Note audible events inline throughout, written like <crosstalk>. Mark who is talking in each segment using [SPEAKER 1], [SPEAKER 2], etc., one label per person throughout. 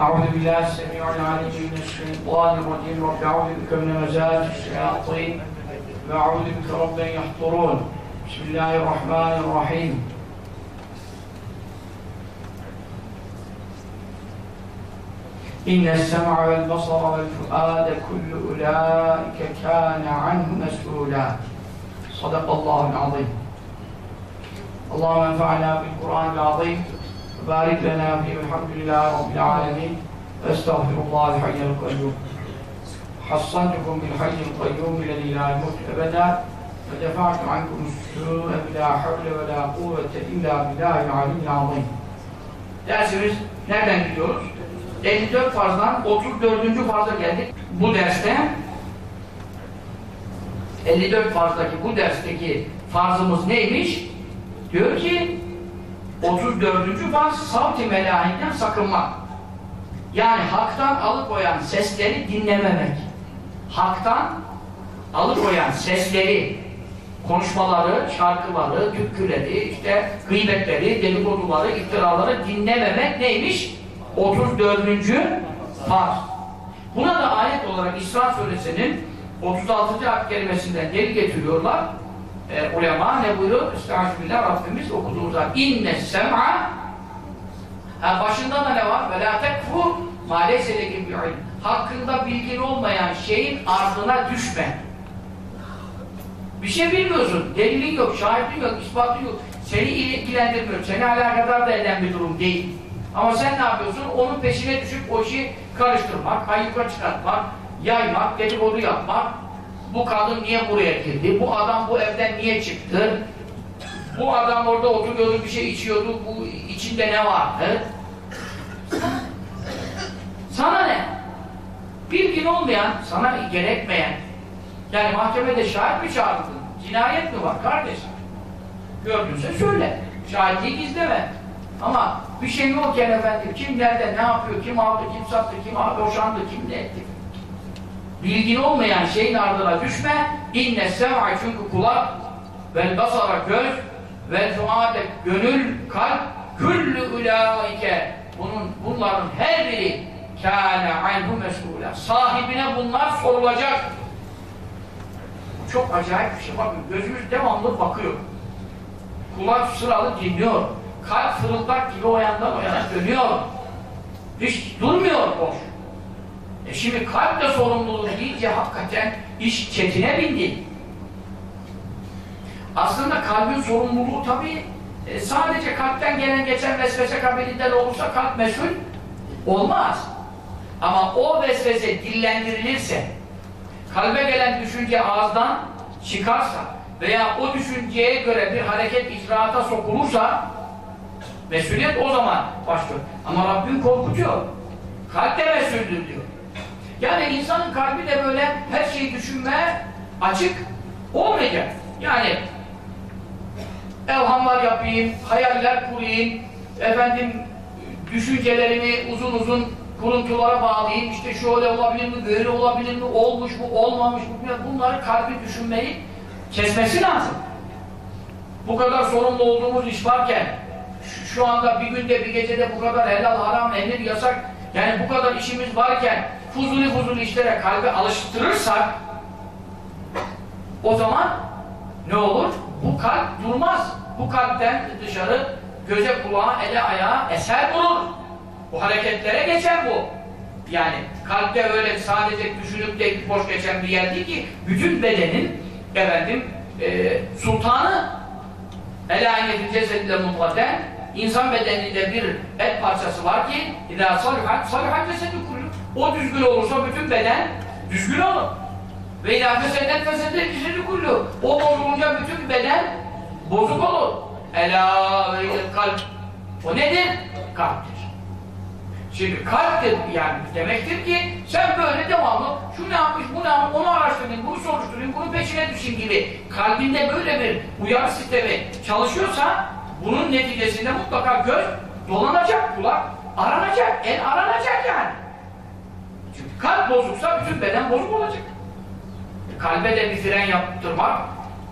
[SPEAKER 1] أعوذ بالله السميع العليم من الشيطان الرجيم. رب أعوذ بك من همزات الشياطين. وأعوذ بك رب يحضرون. بسم الله الرحمن الرحيم. إن السمع والبصر والفؤاد كل أولئك كان عنه مسؤولا. صدق الله العظيم. اللهم انفعنا بالقرآن العظيم. وبارك لنا فيه والحمد لله رب العالمين واستغفر الله الحي القيوم حصنتكم بالحي القيوم الذي لا يموت أبدا ودفعت عنكم السوء بلا حول ولا قوة إلا بالله العلي العظيم Dersimiz nereden gidiyoruz? 54 farzdan 34. farza geldik. Bu derste 54 farzdaki bu dersteki farzımız neymiş? Diyor ki 34. farz savti melahinden sakınmak. Yani haktan alıkoyan sesleri dinlememek. Haktan alıkoyan sesleri, konuşmaları, şarkıları, türküleri, işte gıybetleri, dedikoduları, iftiraları dinlememek neymiş? 34. farz. Buna da ayet olarak İsra suresinin 36. ayet kelimesinden geri getiriyorlar. E, ulema ne buyuruyor? Estağfirullah Rabbimiz okuduğumuzda inne sem'a ha, başında da ne var? Ve la tekfu ma leyse lekin Hakkında bilgin olmayan şeyin ardına düşme. Bir şey bilmiyorsun. Delilin yok, şahidin yok, ispatın yok. Seni ilgilendirmiyor. Seni alakadar da eden bir durum değil. Ama sen ne yapıyorsun? Onun peşine düşüp o işi karıştırmak, hayıka çıkartmak, yaymak, dedikodu yapmak. Bu kadın niye buraya girdi? Bu adam bu evden niye çıktı? Bu adam orada oturuyordu, bir şey içiyordu. Bu içinde ne vardı? Sana ne? Bilgin olmayan, sana gerekmeyen, yani mahkemede şahit mi çağırdın? Cinayet mi var kardeşim? Gördünse söyle. Şahitliği gizleme. Ama bir şey yokken efendim, kim nerede, ne yapıyor, kim aldı, kim sattı, kim boşandı, kim ne etti? Bilgin olmayan şeyin ardına düşme. İnne sev'a çünkü kulak vel basara göz vel fuade gönül, kalp küllü ulaike. Bunun, bunların her biri kâne anhu mes'ûlâ. Sahibine bunlar sorulacak. Çok acayip bir şey. Bakın gözümüz devamlı bakıyor. Kulak sıralı dinliyor. Kalp fırıldak gibi o yandan o yana dönüyor. Hiç durmuyor boş e şimdi kalp de sorumluluğu deyince hakikaten iş çetine bindi aslında kalbin sorumluluğu tabi e, sadece kalpten gelen geçen vesvese kabilinden olursa kalp mesul olmaz ama o vesvese dillendirilirse kalbe gelen düşünce ağızdan çıkarsa veya o düşünceye göre bir hareket icraata sokulursa mesuliyet o zaman başlıyor. Ama Rabbim korkutuyor. Kalp de mesuldür diyor. Yani insanın kalbi de böyle her şeyi düşünmeye açık olmayacak. Yani evhamlar yapayım, hayaller kurayım, efendim düşüncelerimi uzun uzun kuruntulara bağlayayım, işte şöyle olabilir mi, böyle olabilir mi, olmuş mu, olmamış mı, bunları kalbi düşünmeyi kesmesi lazım. Bu kadar sorumlu olduğumuz iş varken, şu anda bir günde, bir gecede bu kadar helal, haram, emir, yasak, yani bu kadar işimiz varken, fuzuli fuzuli işlere kalbi alıştırırsak, o zaman ne olur? Bu kalp durmaz. Bu kalpten dışarı göze, kulağa, ele, ayağa eser vurur. Bu hareketlere geçer bu. Yani kalpte öyle sadece düşünüp de boş geçen bir yer değil ki bütün bedenin efendim e, sultanı elâinetin cesedinde mutlaten insan bedeninde bir et parçası var ki idâ salihat cesedi kullu o düzgün olursa bütün beden düzgün olur. Ve idâ fesedet fesedet cesedi kullu o bozulunca bütün beden bozuk olur. Elâ ve kalp. O nedir? kalptir. Şimdi kalptir yani demektir ki sen böyle devamlı şu ne yapmış, bu ne yapmış, onu araştırayım, bunu soruşturayım, bunu peşine düşeyim gibi kalbinde böyle bir uyarı sistemi çalışıyorsa bunun neticesinde mutlaka göz dolanacak, kulak aranacak, el aranacak yani. Kalp bozuksa bütün beden bozuk olacak. Kalbe de bir fren yaptırmak,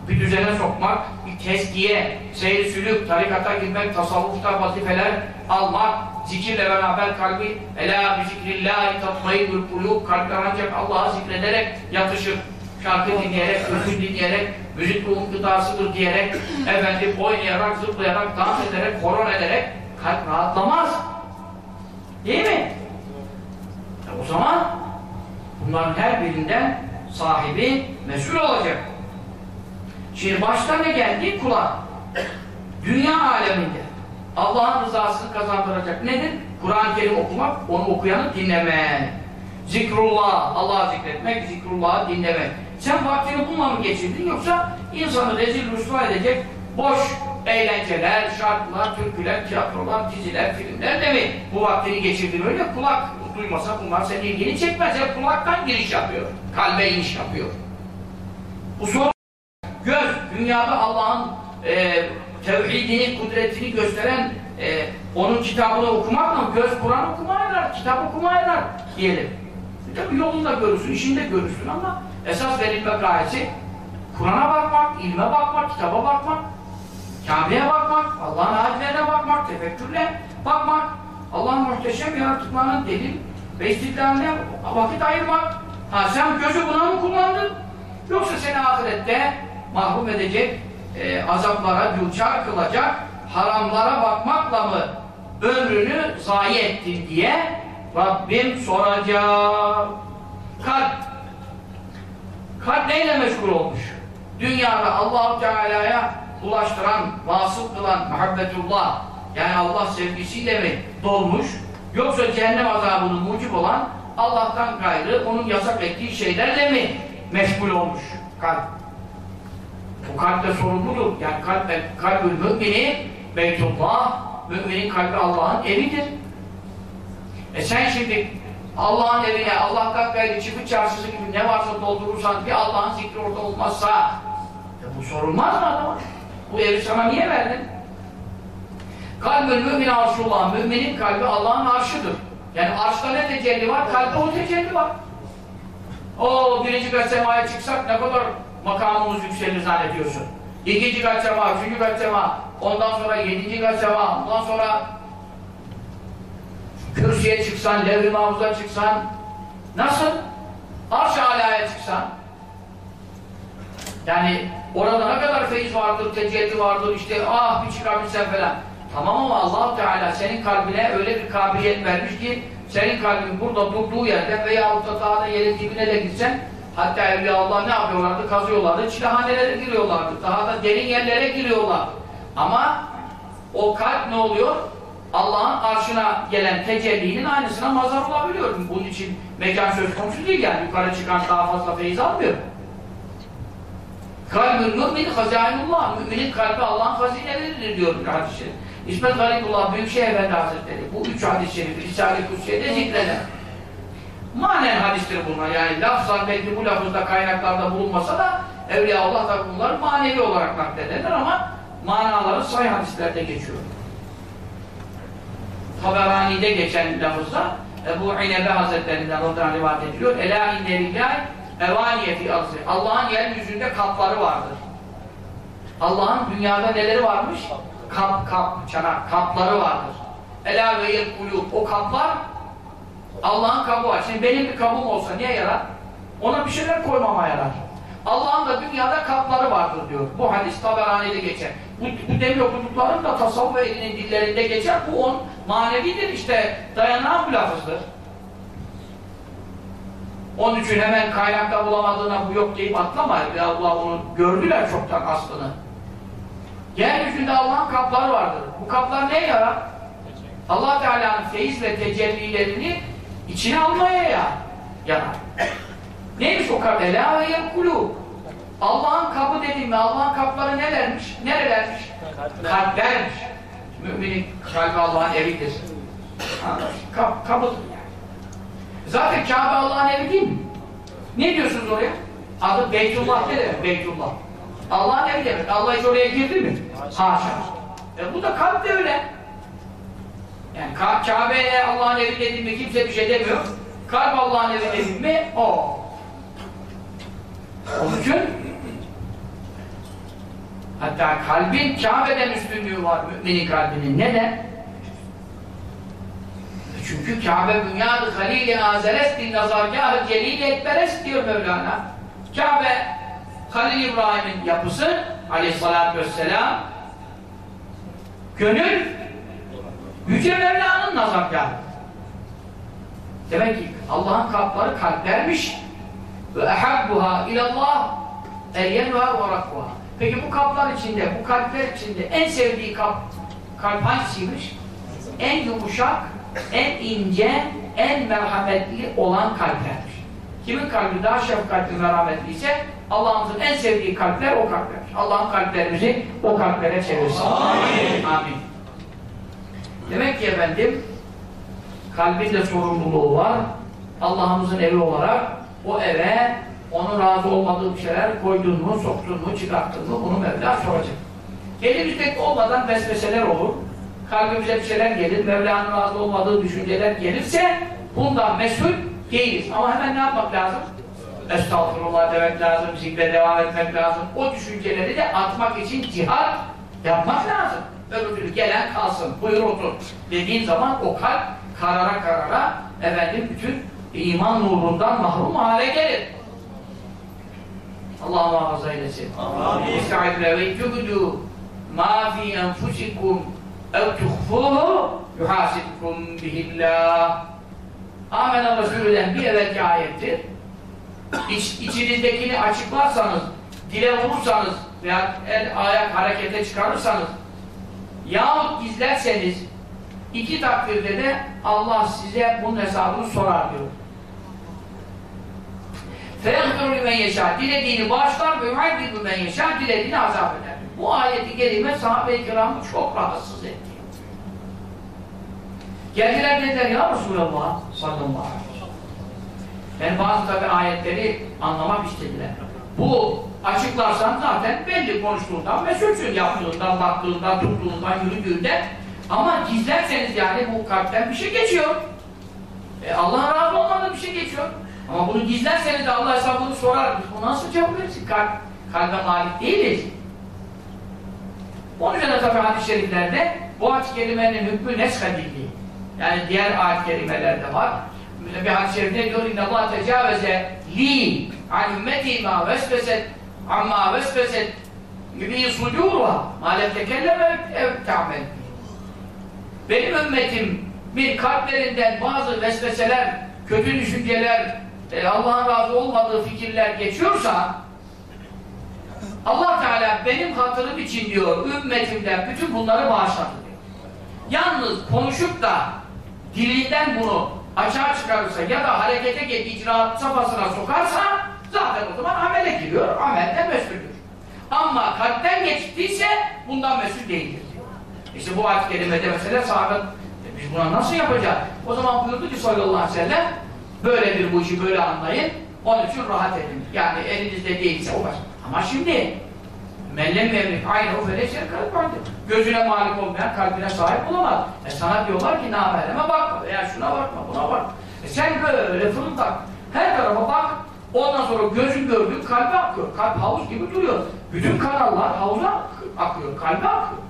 [SPEAKER 1] bir düzene sokmak, bir tezkiye, seyir sülük, tarikata girmek, tasavvufta vazifeler almak, zikirle beraber kalbi Ela bi zikrillahi tatmayinnul kulub kalpler ancak Allah'ı zikrederek yatışır. Şarkı dinleyerek, ödül dinleyerek, müzik ruhun gıdasıdır diyerek, efendim oynayarak, zıplayarak, dans ederek, horon ederek kalp rahatlamaz. Değil mi? E o zaman bunların her birinden sahibi mesul olacak. Şimdi başta ne geldi? Kulak. Dünya aleminde Allah'ın rızasını kazandıracak nedir? Kur'an-ı Kerim okumak, onu okuyanı dinlemek. Zikrullah, Allah'ı zikretmek, zikrullah'ı dinlemek. Sen vaktini bununla mı geçirdin yoksa insanı rezil rüsva edecek boş eğlenceler, şarkılar, türküler, tiyatrolar, diziler, filmler de mi bu vaktini geçirdin öyle kulak duymasa bunlar senin ilgini çekmez. Hep kulaktan giriş yapıyor. Kalbe iniş yapıyor. Son göz, dünyada Allah'ın e, tevhidini, kudretini gösteren e, onun kitabını okumakla göz Kur'an okumayla, kitap okumayla diyelim. E, tabi yolunda görürsün, işinde görürsün ama esas verilme gayesi Kur'an'a bakmak, ilme bakmak, kitaba bakmak, Kabe'ye bakmak, Allah'ın ayetlerine bakmak, tefekkürle bakmak, Allah'ın muhteşem yaratıklarının delil ve vakit ayırmak. Ha sen gözü buna mı kullandın? Yoksa seni ahirette mahrum edecek, e, azaplara düçar kılacak, haramlara bakmakla mı ömrünü zayi ettin diye Rabbim soracak. Kalp. Kalp neyle meşgul olmuş? Dünyada Allahu Teala'ya ulaştıran, vasıl kılan muhabbetullah yani Allah sevgisiyle mi dolmuş yoksa cehennem azabının mucib olan Allah'tan gayrı onun yasak ettiği şeylerle mi meşgul olmuş kalp? Bu kalp de sorumludur. Yani kalp, kalbül mümini Beytullah, müminin kalbi Allah'ın evidir. E sen şimdi Allah'ın evine, Allah'tan gayrı çift çarşısı gibi ne varsa doldurursan bir Allah'ın zikri orada olmazsa ya bu sorulmaz mı adama? Bu evi sana niye verdin? Kalbül mümin arşullah, müminin kalbi Allah'ın arşıdır. Yani arşta ne tecelli var? Kalpte o tecelli var. O birinci kat semaya çıksak ne kadar makamımız yükselir zannediyorsun. İkinci kat sema, üçüncü kat sema, ondan sonra yedinci kat sema, ondan sonra kürsüye çıksan, levh-i mahfuza çıksan, nasıl? Arş-ı alaya çıksan, yani orada ne kadar feyiz vardır, tecelli vardır, işte ah bir çıkabilsen falan. Tamam ama allah Teala senin kalbine öyle bir kabiliyet vermiş ki senin kalbin burada durduğu yerde veya da daha da yerin dibine de gitsen hatta Evliya Allah ne yapıyorlardı? Kazıyorlardı, çilehanelere giriyorlardı. Daha da derin yerlere giriyorlar. Ama o kalp ne oluyor? Allah'ın arşına gelen tecellinin aynısına mazhar olabiliyor. Bunun için mekan söz konusu değil yani. Yukarı çıkan daha fazla feyiz almıyor. Kalbül mümin hazainullah. Müminin kalbi Allah'ın hazineleridir diyor hadis-i şerif. İsmet Garibullah Büyükşehir Efendi Hazretleri bu üç hadis-i şerifi Risale-i Kutsiye'de zikreder. Manen hadistir bunlar yani lafzan belki bu lafızda kaynaklarda bulunmasa da Evliya Allah da bunları manevi olarak naklederler ama manaları say hadislerde geçiyor. Taberani'de geçen lafızda Ebu İnebe Hazretlerinden oradan rivayet ediliyor. Ela inne lillahi evaniye fi arzi. Allah'ın yeryüzünde kapları vardır. Allah'ın dünyada neleri varmış? Kap, kap, çanak, kapları vardır. Ela ve kulub. O kaplar Allah'ın kabı var. Şimdi benim bir kabım olsa niye yarar? Ona bir şeyler koymama yarar. Allah'ın da dünyada kapları vardır diyor. Bu hadis Taberani'de geçer. Bu, bu demin okuduklarım da tasavvuf ehlinin dillerinde geçer. Bu on manevidir işte. Dayanan bir lafızdır. Onun için hemen kaynakta bulamadığına bu yok deyip atlama. Allah onu gördüler çoktan aslını. Yeryüzünde Allah'ın kapları vardır. Bu kaplar neye yarar? allah Teala'nın feyiz ve tecellilerini içine almaya ya, yarar. Neymiş o kap? Ela ve yekulu. Allah'ın kapı dediğim Allah'ın kapları nelermiş? Nerelermiş? Kalplermiş. Müminin kalbi Allah'ın evidir. Kap, kapıdır yani. Zaten Kabe Allah'ın evi değil mi? Ne diyorsunuz oraya? Adı Beytullah ne demek? Beytullah. Allah'ın evi demek. Allah hiç oraya girdi mi? Haşa. E bu da kalp de öyle. Yani Ka Kabe'ye Allah'ın evi dedim mi kimse bir şey demiyor. Kalp Allah'ın evi dedim mi o. Onun için hatta kalbin Kabe'den üstünlüğü var müminin kalbinin. Neden? çünkü Kabe bünyadı halil-i azerest nazargâh-ı celil ekberest diyor Mevlana. Kabe Halil İbrahim'in yapısı aleyhissalatü vesselam gönül Yüce Mevla'nın nazargahı. Demek ki Allah'ın kalpleri kalplermiş. Ve ehabbuha ilallah elyenva ve rakbuha. Peki bu kalpler içinde, bu kalpler içinde en sevdiği kalp, kalp hangisiymiş? En yumuşak, en ince, en merhametli olan kalplerdir. Kimin kalbi daha şefkatli, merhametli ise Allah'ımızın en sevdiği kalpler o kalpler. Allah'ın kalplerimizi o kalplere çevirsin. Amin. Amin. Demek ki efendim kalbin de sorumluluğu var. Allah'ımızın evi olarak o eve onun razı olmadığı bir şeyler koydun mu, soktun mu, çıkarttın mı bunu Mevla soracak. Elimizde olmadan vesveseler olur. Kalbimize bir şeyler gelir, Mevla'nın razı olmadığı düşünceler gelirse bundan mesul değiliz. Ama hemen ne yapmak lazım? Estağfurullah demek lazım, zikre devam etmek lazım. O düşünceleri de atmak için cihat yapmak lazım. Öbür türlü gelen kalsın, buyur otur dediğin zaman o kalp karara karara efendim bütün iman nurundan mahrum hale gelir. Allah muhafaza eylesin. Amin. ve tübdü ma fi enfusikum ev tuhfuhu yuhasibkum bihillah. Amenel Resulü'den bir evvelki ayettir. İç, içinizdekini açıklarsanız, dile vurursanız veya el ayak harekete çıkarırsanız yahut gizlerseniz iki takdirde de Allah size bunun hesabını sorar diyor. Feyakdurul ümen yeşâ. Dilediğini bağışlar ve yuhaydidul men yeşâ. Dilediğini azap eder. Bu ayeti gelime sahabe-i kiramı çok rahatsız etti. Geldiler dediler ya Resulallah sallallahu aleyhi ve sellem. Yani bazı tabi ayetleri anlamak istediler. Bu açıklarsan zaten belli konuştuğundan, mesulsün yaptığından, baktığından, tuttuğundan, yürüdüğünden ama gizlerseniz yani bu kalpten bir şey geçiyor. E Allah razı olmadığı bir şey geçiyor. Ama bunu gizlerseniz de Allah hesabını sorar. Biz bu nasıl cevap verirsin? Kalp, kalbe malik değiliz. Onun üzerine tabi hadis-i şeriflerde bu hadis-i kerimenin hükmü neshedildiği. Yani diğer ayet kerimelerde var. Bir hadis-i şerifte diyor tecavüze li an ümmeti ma vesveset amma vesveset gibi sucurha ma lem tekelleme ev ta'mel benim ümmetim bir kalplerinden bazı vesveseler, kötü düşünceler, e, Allah'ın razı olmadığı fikirler geçiyorsa Allah Teala benim hatırım için diyor ümmetimden bütün bunları bağışladı. Yalnız konuşup da dilinden bunu açığa çıkarırsa ya da harekete geç icraat safhasına sokarsa zaten o zaman amele giriyor, amelden mesuldür. Ama kalpten geçtiyse bundan mesul değildir. İşte bu ayet-i kerimede mesela sahabe biz buna nasıl yapacağız? O zaman buyurdu ki sallallahu aleyhi ve sellem böyledir bu işi böyle anlayın onun için rahat edin. Yani elinizde değilse o başka. Ama şimdi mellem memlik aynı o feleşer kalp vardır. Gözüne malik olmayan kalbine sahip olamaz. E sana diyorlar ki namereme bakma veya şuna bakma buna bak. E sen böyle fırıldak her tarafa bak ondan sonra gözün gördüğün kalbe akıyor. Kalp havuz gibi duruyor. Bütün kanallar havuza akıyor. Kalbe akıyor.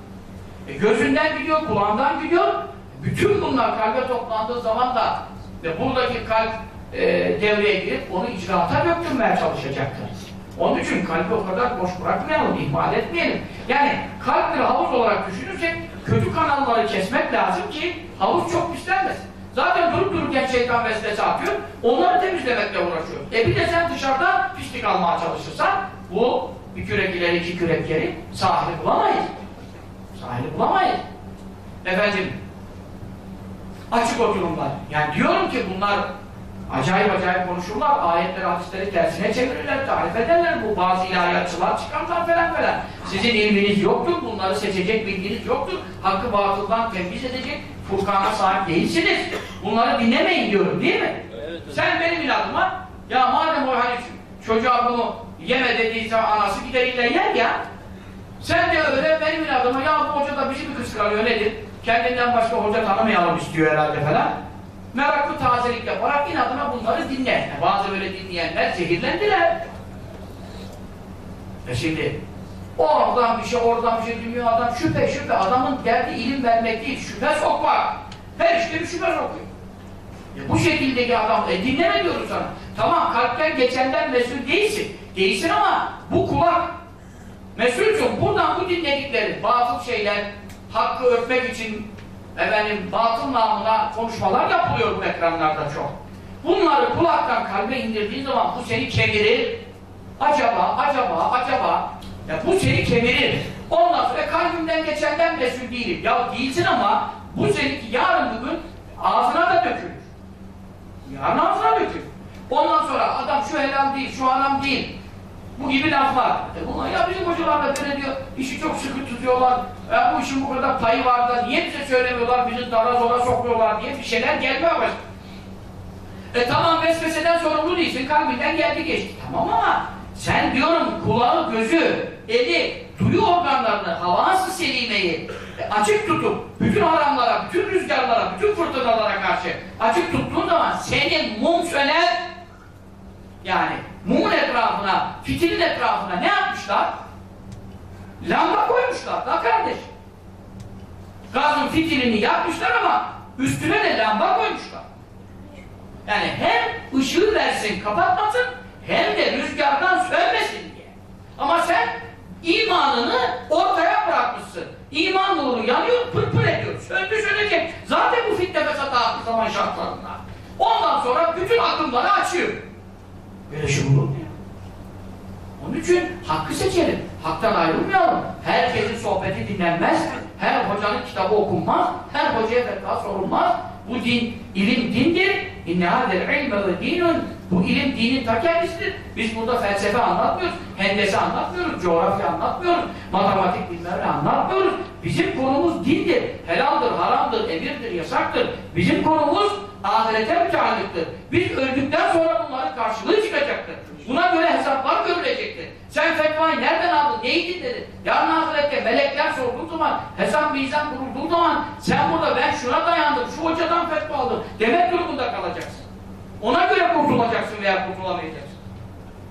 [SPEAKER 1] E gözünden gidiyor, kulağından gidiyor. Bütün bunlar kalbe toplandığı zaman da ve buradaki kalp e, devreye girip onu icraata döktürmeye çalışacaktır. Onun için kalbi o kadar boş bırakmayalım, ihmal etmeyelim. Yani kalp bir havuz olarak düşünürsek kötü kanalları kesmek lazım ki havuz çok pislenmesin. Zaten durup dururken şeytan vesvese atıyor, onları temizlemekle uğraşıyor. E bir de sen dışarıdan pislik almaya çalışırsan bu bir kürek ileri iki kürek geri sahili bulamayız. Sahili bulamayız. Efendim açık oturumlar. Yani diyorum ki bunlar acayip acayip konuşurlar, ayetleri, hadisleri tersine çevirirler, tarif ederler. Bu bazı ilahiyatçılar çıkarlar falan falan. Sizin ilminiz yoktur, bunları seçecek bilginiz yoktur. Hakkı batıldan temiz edecek Furkan'a sahip değilsiniz. Bunları dinlemeyin diyorum değil mi? Evet, Sen benim inadıma, ya madem o hani çocuğa bunu yeme dediyse anası gider illa yer ya. Sen de öyle benim inadıma, ya bu hoca da bizi mi kıskanıyor nedir? Kendinden başka hoca tanımayalım istiyor herhalde falan. Meraklı tazelik yaparak inadına bunları dinler. Yani bazı böyle dinleyenler zehirlendiler. E şimdi oradan bir şey, oradan bir şey dinliyor adam şüphe şüphe. Adamın derdi ilim vermek değil, şüphe sokmak. Her işte bir şüphe sokuyor. E bu şekildeki adam, e dinleme diyoruz sana. Tamam kalpten geçenden mesul değilsin. Değilsin ama bu kulak mesulsün. Buradan bu dinledikleri batıl şeyler, hakkı örtmek için efendim batıl namına konuşmalar yapılıyor bu ekranlarda çok. Bunları kulaktan kalbe indirdiğin zaman bu seni kemirir. Acaba, acaba, acaba ya bu seni kemirir. Ondan sonra kalbimden geçenden mesul değilim. Ya değilsin ama bu seninki yarın bugün ağzına da dökülür. Yarın ağzına dökülür. Ondan sonra adam şu helal değil, şu haram değil. Bu gibi laflar. E bunlar ya bizim hocalar da böyle diyor, işi çok sıkı tutuyorlar. Ya bu işin bu kadar payı var da niye bize söylemiyorlar, bizi dara zora sokuyorlar diye bir şeyler gelmeye başladı. E tamam vesveseden sorumlu değilsin, kalbinden geldi geçti. Tamam ama sen diyorum kulağı, gözü, eli, duyu organlarını, havası selimeyi e, açık tutup bütün haramlara, bütün rüzgarlara, bütün fırtınalara karşı açık tuttuğun zaman senin mum söner yani mumun etrafına, fitilin etrafına ne yapmışlar? Lamba koymuşlar da kardeş. Gazın fitilini yakmışlar ama üstüne de lamba koymuşlar. Yani hem ışığı versin, kapatmasın, hem de rüzgardan sönmesin diye. Ama sen imanını ortaya bırakmışsın. İman nuru yanıyor, pırpır ediyor. Söndü sönecek. Zaten bu fitne fesat attığı zaman şartlarında. Ondan sonra bütün akımları açıyor. Böyle şey olur mu? Onun için hakkı seçelim. Haktan ayrılmayalım. Herkesin sohbeti dinlenmez. Her hocanın kitabı okunmaz. Her hocaya fetva sorulmaz. Bu din, ilim dindir. İnne ilme ve dinun. Bu ilim dinin ta kendisidir. Biz burada felsefe anlatmıyoruz. Hendese anlatmıyoruz. Coğrafya anlatmıyoruz. Matematik bilmem anlatmıyoruz. Bizim konumuz dindir. Helaldir, haramdır, emirdir, yasaktır. Bizim konumuz ahirete müteallıktır. Biz öldükten sonra bunların karşılığı çıkacaktır. Buna göre hesaplar görülecektir. Sen fetvayı nereden aldın, neyi dinledin? Yarın ahirette melekler sorduğu zaman, hesap mizan kurulduğu zaman sen burada ben şuna dayandım, şu hocadan fetva aldım demek durumunda kalacaksın. Ona göre kurtulacaksın veya kurtulamayacaksın.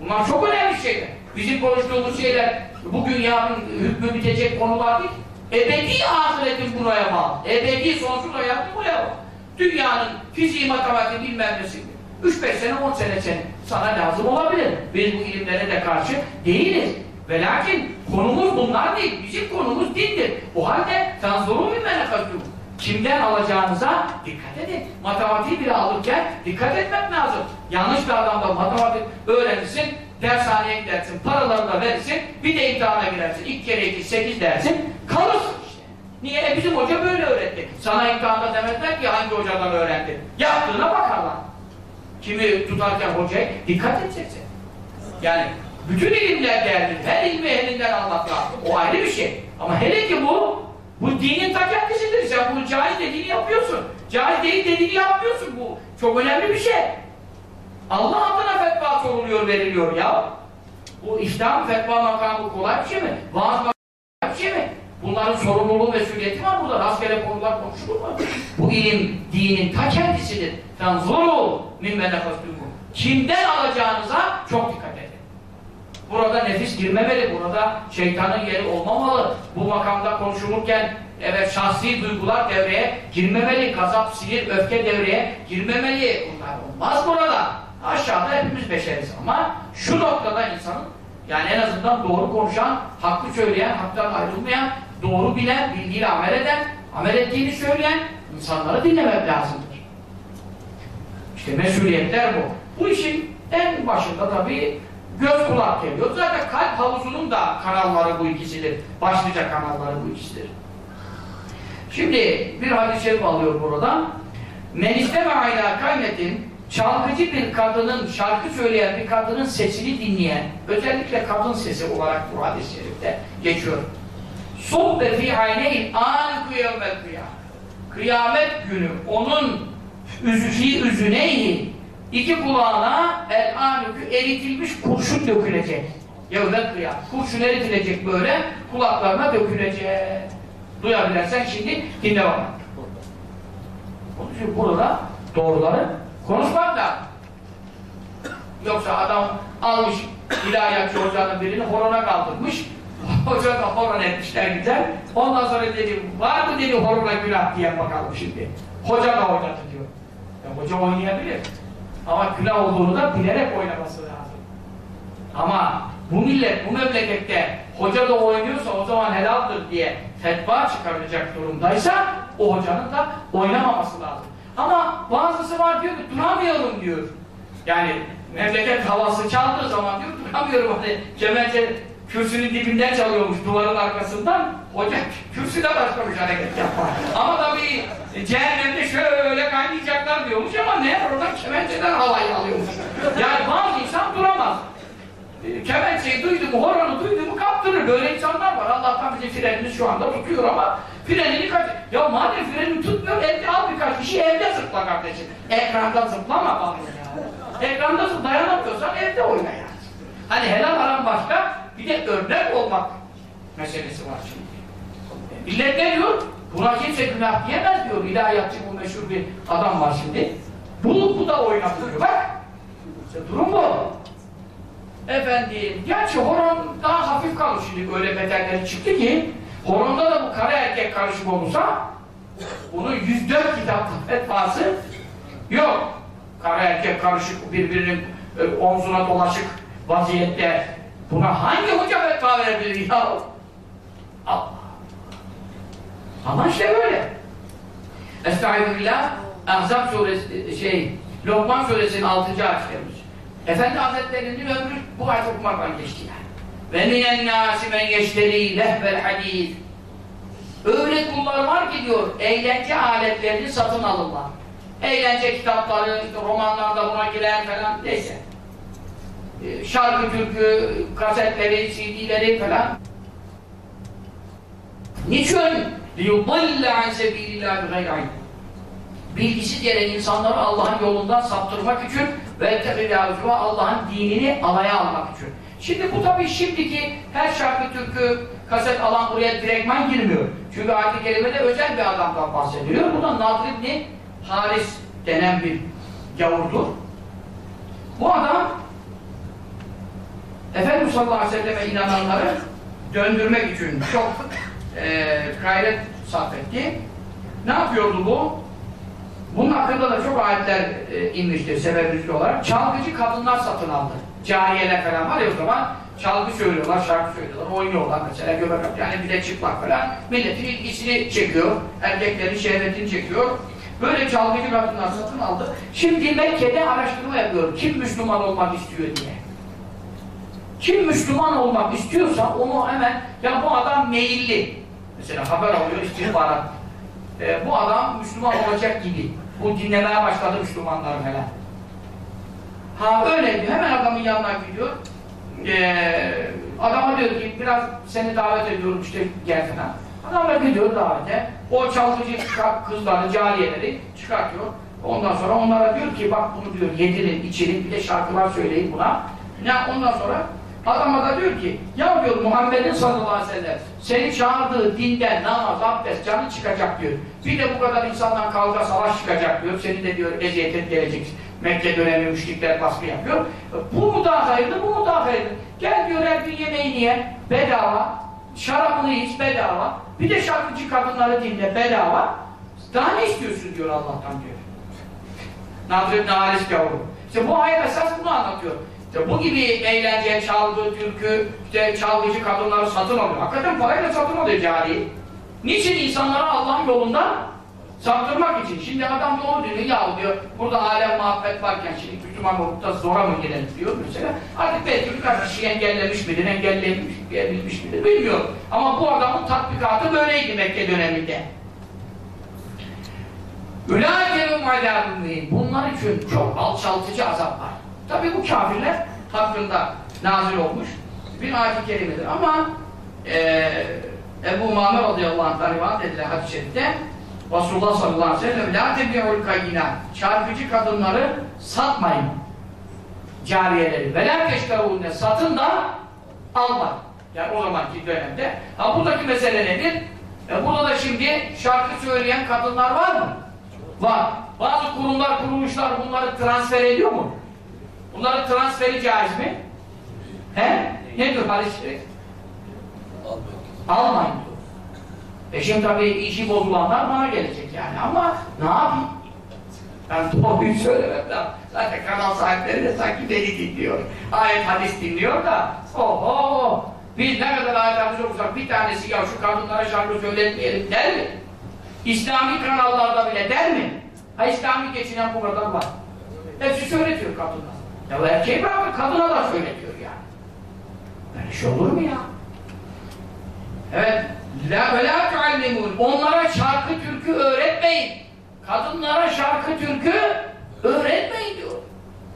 [SPEAKER 1] Bunlar çok önemli şeyler. Bizim konuştuğumuz şeyler bugün yarın hükmü bitecek konular değil. Ebedi ahiretin buraya bağlı. Ebedi sonsuz hayatın buraya bağlı. Dünyanın fiziği, matematiği bilmem nesi. 3-5 sene, 10 sene sene sana lazım olabilir. Biz bu ilimlere de karşı değiliz. Ve lakin konumuz bunlar değil. Bizim konumuz dindir. O halde tanzuru bir menekatû. Kimden alacağınıza dikkat edin. Matematiği bile alırken dikkat etmek lazım. Yanlış bir adamda matematik öğrenirsin, dershaneye gidersin, paralarını da verirsin, bir de imtihana girersin. İlk kere iki, sekiz dersin, kalırsın. Niye? E bizim hoca böyle öğretti. Sana imtihanda demezler ki hangi hocadan öğrendi. Yaptığına bakarlar. Kimi tutarken hocaya dikkat edeceksin. Yani bütün ilimler değerlidir. Her ilmi elinden lazım. O ayrı bir şey. Ama hele ki bu, bu dinin ta kendisidir. Sen bunu caiz dediğini yapıyorsun. Caiz değil dediğini yapmıyorsun. Bu çok önemli bir şey. Allah adına fetva soruluyor, veriliyor ya. Bu İslam fetva makamı kolay bir şey mi? Vaaz makamı bir şey mi? Bunların sorumluluğu, mesuliyeti var burada. Rastgele konular konuşulur mu? Bu ilim dinin ta kendisidir. Fenzuru min menefastükum. Kimden alacağınıza çok dikkat edin. Burada nefis girmemeli, burada şeytanın yeri olmamalı. Bu makamda konuşulurken evet şahsi duygular devreye girmemeli. Gazap, sinir, öfke devreye girmemeli. Bunlar olmaz burada. Aşağıda hepimiz beşeriz ama şu noktada insanın yani en azından doğru konuşan, hakkı söyleyen, haktan ayrılmayan, doğru bilen, bilgiyle amel eden, amel ettiğini söyleyen insanları dinlemek lazımdır. İşte mesuliyetler bu. Bu işin en başında tabii göz kulak geliyor. Zaten kalp havuzunun da kanalları bu ikisidir. Başlıca kanalları bu ikisidir. Şimdi bir hadis-i şerif alıyor buradan. Men isteme ayla kaynetin çalgıcı bir kadının, şarkı söyleyen bir kadının sesini dinleyen, özellikle kadın sesi olarak bu hadis-i şerifte geçiyor. Subbe fi ayneyn an kıyamet Kıyamet günü onun üzüfi üzüneyhi iki kulağına el anükü eritilmiş kurşun dökülecek. Yevmet kıyam. Kurşun eritilecek böyle kulaklarına dökülecek. Duyabilirsen şimdi dinle bak. Onun için burada doğruları konuşmak lazım. Yoksa adam almış ilahiyatçı hocanın birini horona kaldırmış. <laughs> Hoca da horon etmişler güzel. Ondan sonra dedi, var mı dedi horona günah diye bakalım şimdi. Hoca da oynatı diyor. Ya hoca oynayabilir. Ama günah olduğunu da bilerek oynaması lazım. Ama bu millet, bu memlekette hoca da oynuyorsa o zaman helaldir diye fetva çıkaracak durumdaysa o hocanın da oynamaması lazım. Ama bazısı var diyor ki duramıyorum diyor. Yani memleket havası çaldığı zaman diyor duramıyorum hani kemençe kürsünün dibinden çalıyormuş duvarın arkasından hoca kürsüde başlamış hareket yapma. Ama tabii cehennemde şöyle kaynayacaklar diyormuş ama ne oradan kemençeden havayı alıyormuş. Yani bazı insan duramaz. E, kemençeyi duydu mu, horonu duydu mu kaptırır. Böyle insanlar var. Allah'tan bizi frenimiz şu anda tutuyor ama frenini kaç... Ya madem frenini tutmuyor, evde al birkaç kişi evde zıpla kardeşim. Ekranda zıplama ya. Ekranda zıpla, dayanamıyorsan evde oyna yani. Hani helal haram başka, bir de örnek olmak meselesi var şimdi. Millet ne diyor? Buna kimse günah diyemez diyor. İlahiyatçı bu meşhur bir adam var şimdi. Bu, bu da oynatıyor. Bak! İşte durum bu. Efendim, gerçi horon daha hafif kalır şimdi öyle bedelleri çıktı ki horonda da bu kara erkek karışık olursa bunun 104 kitapta fetvası yok. Kara erkek karışık birbirinin e, omzuna dolaşık vaziyette buna hangi hoca fetva verebilir ya? Allah. Ama işte böyle. Estağfirullah Ahzab suresi şey Lokman suresinin 6. ayet demiş. Efendi Hazretleri'nin ömrü bu ayet okumakla geçti yani. Ve minen nâsi men yeşteri lehvel hadîs. Öyle kullar var ki diyor, eğlence aletlerini satın alırlar. Eğlence kitapları, romanlarda buna giren falan neyse. Ee, Şarkı türkü, kasetleri, CD'leri falan. Niçin? لِيُضَلَّ عَنْ سَب۪يلِ اللّٰهِ بِغَيْرِ Bilgisiz yere insanları Allah'ın yolundan saptırmak için ve tebiyyâzû Allah'ın dinini alaya almak için. Şimdi bu tabii şimdiki her şarkı türkü kaset alan buraya direktman girmiyor. Çünkü ayet-i kerimede özel bir adamdan bahsediliyor. Bu da Nadr ibn Haris denen bir gavurdur. Bu adam Efendimiz sallallahu aleyhi ve selleme inananları döndürmek için çok e, gayret sarf etti. Ne yapıyordu bu? Bunun hakkında da çok ayetler e, inmiştir sebep olarak. Çalgıcı kadınlar satın aldı. Cariyeler falan var ya o zaman çalgı söylüyorlar, şarkı söylüyorlar, oynuyorlar mesela göbek yani bir de çıplak falan. Milletin ilgisini çekiyor, erkeklerin şehvetini çekiyor. Böyle çalgıcı kadınlar satın aldı. Şimdi Mekke'de araştırma yapıyorum. Kim Müslüman olmak istiyor diye. Kim Müslüman olmak istiyorsa onu hemen ya bu adam meyilli. Mesela haber alıyor istihbarat. E, bu adam Müslüman olacak gibi. Bu dinlemeye başladı Müslümanlar falan. Ha öyle diyor. Hemen adamın yanına gidiyor. Ee, adama diyor ki biraz seni davet ediyorum işte gel falan. Adam da gidiyor davete. O çalgıcı kızları, cariyeleri çıkartıyor. Ondan sonra onlara diyor ki bak bunu diyor yedirin, içirin bir de şarkılar söyleyin buna. Ya ondan sonra adama da diyor ki ya diyor Muhammed'in sallallahu aleyhi ve sellem seni çağırdığı dinden namaz, abdest, canı çıkacak diyor. Bir de bu kadar insandan kavga, savaş çıkacak diyor. Senin de diyor eziyetin gelecek. Mekke dönemi müşrikler baskı yapıyor. Bu mu daha hayırlı, bu mu daha hayırlı? Gel diyor her gün yemeğini ye, bedava. Şarabını iç, bedava. Bir de şarkıcı kadınları dinle, bedava. Daha ne istiyorsun diyor Allah'tan diyor. Nadr ibn Haris gavuru. İşte bu ayet esas bunu anlatıyor. İşte bu gibi eğlence, çalgı, türkü, işte çalgıcı kadınları satın alıyor. Hakikaten parayla satın alıyor cari. Niçin insanları Allah'ın yolundan saptırmak için. Şimdi adam da onu diyor, ya diyor, burada alem muhabbet varken şimdi Müslüman olup zora mı girelim diyor mesela. Artık belki birkaç kişi engellemiş midir, engellemiş, engellemiş midir bilmiyorum. Ama bu adamın tatbikatı böyleydi Mekke döneminde. Ülâkevum azâbûmîn. Bunlar için çok alçaltıcı azap var. Tabi bu kafirler hakkında nazil olmuş bir ayet-i kerimedir. Ama e, Ebu Muhammed radıyallahu anh'tan rivayet edilen hadis-i şerifte Resulullah sallallahu aleyhi ve sellem la tebi'ul kayyinat çarpıcı kadınları satmayın cariyeleri ve la teşterûne satın da almayın. Yani o zamanki dönemde. Ha buradaki mesele nedir? E burada da şimdi şarkı söyleyen kadınlar var mı? Var. Bazı kurumlar, kuruluşlar bunları transfer ediyor mu? Bunların transferi caiz mi? He? Ne diyor şerif? Almayın diyor. E şimdi tabii işi bozulanlar bana gelecek yani ama ne yapayım? Ben doğruyu söylemem lazım. Zaten kanal sahipleri de sanki beni dinliyor. Ayet hadis dinliyor da oho biz ne kadar ayet hadis okursak bir tanesi ya şu kadınlara şarkı söyletmeyelim der mi? İslami kanallarda bile der mi? Ha İslami geçinen bu kadar var. Hepsi söyletiyor kadına. Ya erkeği bırakın kadına da söyletiyor yani. Böyle şey olur mu ya? Evet. La ve la. Onlara şarkı türkü öğretmeyin. Kadınlara şarkı türkü öğretmeyin diyor.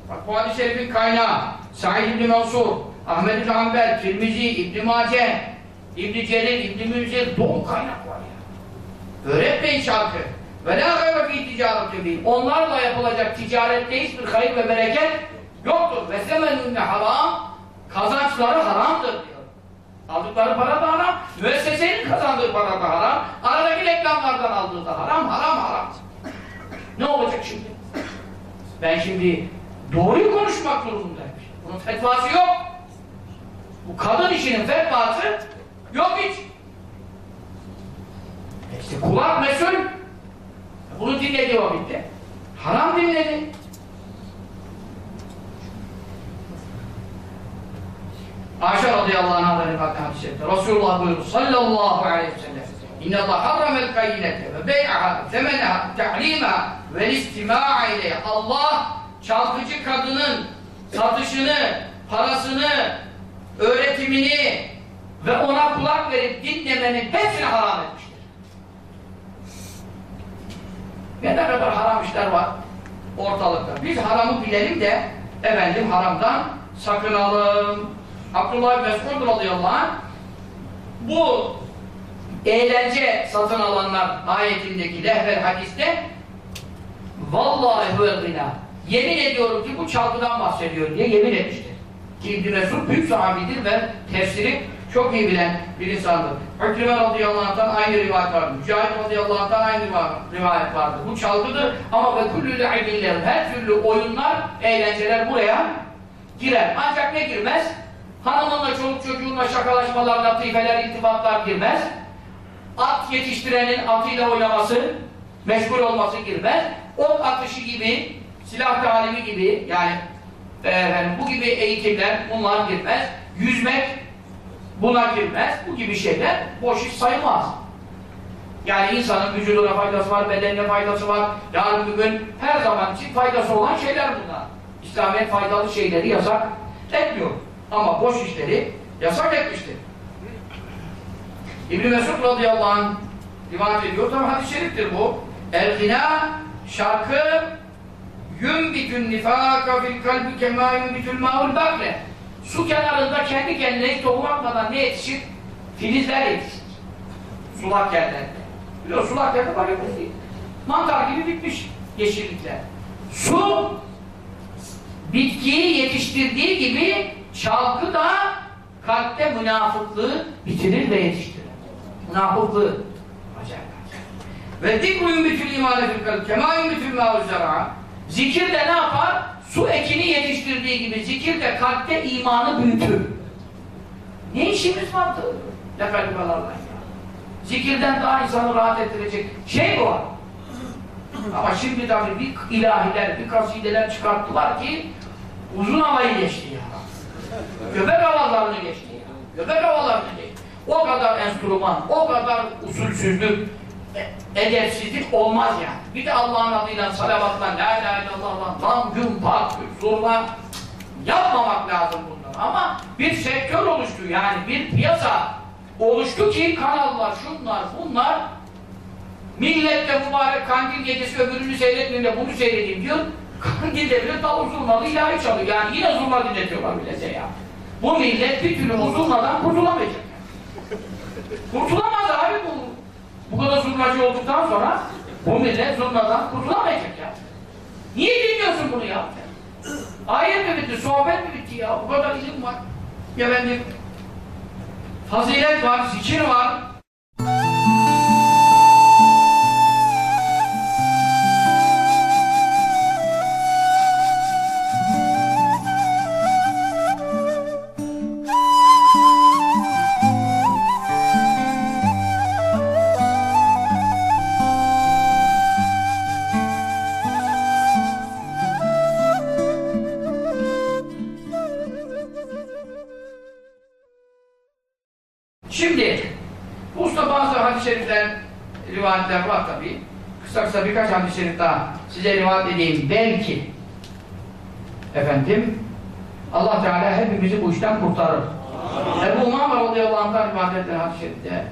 [SPEAKER 1] Bak bu hadis-i kaynağı Said İbni Mansur, Ahmed İbni Hanbel, Tirmizi, İbni Mace, İbni Celil, İbni Münzir, dolu kaynak var ya. Öğretmeyin şarkı. Ve la gayre fi ticaret Onlarla yapılacak ticarette hiçbir hayır ve bereket yoktur. Ve semenünne haram kazançları haramdır diyor. Aldıkları para da haram, müessesenin kazandığı para da haram, aradaki reklamlardan aldığı da haram, haram, haram. Ne olacak şimdi? Ben şimdi doğruyu konuşmak durumundayım. Bunun fetvası yok. Bu kadın işinin fetvası yok hiç. İşte kulak mesul. Bunu dinledi o bitti. Haram dinledi. Ayşe radıyallahu anh'a rivayet hadis etti. Resulullah buyurdu sallallahu aleyhi ve sellem. İnne Allah harramel kayyinete ve bey'aha temeneha tehlima ve istima'a ileyha. Allah çalgıcı kadının satışını, parasını, öğretimini ve ona kulak verip dinlemenin hepsini haram etmiştir. Ve ne kadar haram işler var ortalıkta. Biz haramı bilelim de efendim haramdan sakınalım. Abdullah Mesud radıyallahu anh bu eğlence satın alanlar ayetindeki lehvel hadiste vallahi huvel gina yemin ediyorum ki bu çalgıdan bahsediyor diye yemin etmiştir. Ki Mesud büyük sahabidir ve tefsiri çok iyi bilen bir insandır. Hükrime radıyallahu anh'tan aynı rivayet vardı. Mücahit radıyallahu anh'tan aynı rivayet vardı. Bu çalgıdır ama ve kullü her türlü oyunlar, eğlenceler buraya girer. Ancak ne girmez? Hanımınla, çoluk çocuğunla şakalaşmalar, latifeler, iltifatlar girmez. At yetiştirenin atıyla oynaması, meşgul olması girmez. Ok atışı gibi, silah talimi gibi, yani efendim, bu gibi eğitimler bunlar girmez. Yüzmek buna girmez. Bu gibi şeyler boş iş sayılmaz. Yani insanın vücuduna faydası var, bedenine faydası var. Yarın bir gün her zaman için faydası olan şeyler bunlar. İslamiyet faydalı şeyleri yasak etmiyor. Ama boş işleri yasak etmiştir. İbn-i Mesud radıyallahu anh rivayet ediyor. Tabi hadis-i şeriftir bu. El-gina şarkı yumbitün nifâka fil kalbi kemâ yumbitül mâul bakle Su kenarında kendi kendine hiç tohum atmadan ne yetişir? Filizler yetişir. Sulak yerlerde. Biliyor sulak yerde var değil. Mantar gibi bitmiş yeşillikler. Su bitkiyi yetiştirdiği gibi çalgı da kalpte münafıklığı bitirir ve yetiştirir. Münafıklığı. Acayip. Ve dikruyum bütün imanı fil kalp kemayum bütün mâvuzara Zikir de ne yapar? Su ekini yetiştirdiği gibi zikir de kalpte imanı büyütür. Ne işimiz vardı? Lekalikalarla ya. Zikirden daha insanı rahat ettirecek şey bu. Ama şimdi tabii bir ilahiler, bir kasideler çıkarttılar ki uzun havayı geçti ya. Göbek havalarını geçti ya. Göbek havalarını geçti. O kadar enstrüman, o kadar usulsüzlük, e, edepsizlik olmaz yani. Bir de Allah'ın adıyla, salavatla, la ilahe illallah, lan, gün, pak, zurla yapmamak lazım bunları. Ama bir sektör oluştu yani bir piyasa oluştu ki kanallar, şunlar, bunlar millette mübarek kandil gecesi öbürünü seyretmeyin de bunu seyredeyim diyor. Kandilde bile davul zurnalı ilahi çalıyor. Yani yine zurna dinletiyorlar millete ya. Bu millet bir türlü o zurnadan kurtulamayacak. Kurtulamaz abi bu. Bu kadar zurnacı olduktan sonra bu millet zurnadan kurtulamayacak ya. Niye dinliyorsun bunu ya? Ayet mi bitti, sohbet mi bitti ya? Bu kadar ilim var. Efendim, fazilet var, zikir var, birkaç hadis-i daha size rivayet edeyim. Belki efendim Allah Teala hepimizi bu işten kurtarır. Ebu Umar radıyallahu anh'tan rivayet edilen hadis-i şerifte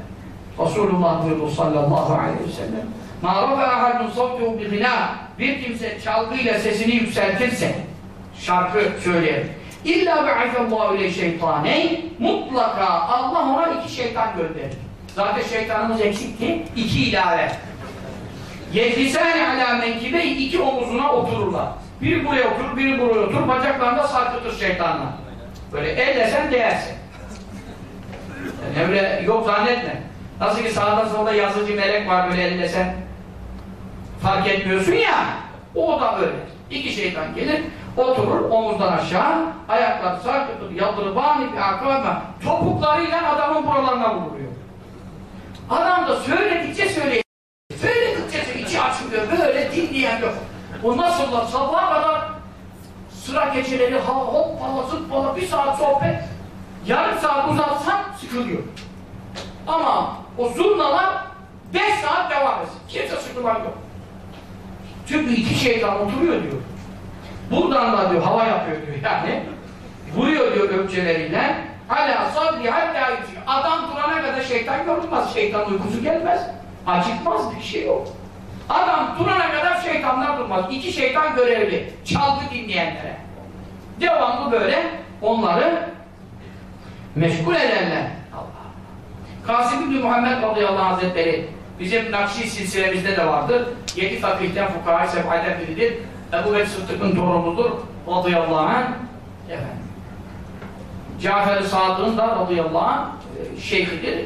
[SPEAKER 1] Resulullah buyurdu sallallahu aleyhi ve sellem Ma'rafa ahadun savtuhu bi gina bir kimse çalgıyla sesini yükseltirse şarkı söyler. İlla be'afallahu ile şeytaneyn mutlaka Allah ona iki şeytan gönderir. Zaten şeytanımız eksik ki iki ilave. Yeclisâne alâ menkibe iki omuzuna otururlar. Biri buraya oturur, biri buraya oturur. Bacaklarında sarkıtır şeytanlar. Böyle ellesen değersin. Yani öyle yok zannetme. Nasıl ki sağda solda yazıcı melek var böyle ellesen fark etmiyorsun ya. O da öyle. İki şeytan gelir, oturur omuzdan aşağı, ayakları sarkıtır, yadrıbâni bir akâme, topuklarıyla adamın buralarına vuruyor. Adam da söyledikçe söyleyecek. Açılıyor. Böyle dinleyen yok. O nasıl sabaha kadar sıra geceleri ha hoppala zıppala bir saat sohbet yarım saat uzatsan sıkılıyor. Ama o zurnalar beş saat devam etsin. Kimse sıkılan yok. Çünkü iki şeytan oturuyor diyor. Buradan da diyor hava yapıyor diyor yani. Vuruyor diyor öpçeleriyle. Hala sabri hatta. Adam durana kadar şeytan görünmez. Şeytan uykusu gelmez. Acıkmaz bir şey yok. Adam durana kadar şeytanlar durmaz. İki şeytan görevli. Çalgı dinleyenlere. Devamlı böyle onları meşgul ederler. Allah. Kasım İbni Muhammed radıyallahu anh hazretleri bizim Nakşi silsilemizde de vardır. Yedi fakihten fukahı sebhaden biridir. Ebu Bekir Sıddık'ın torunudur. Radıyallahu anh. Efendim. Cafer-i Sadık'ın da radıyallahu anh e, şeyhidir.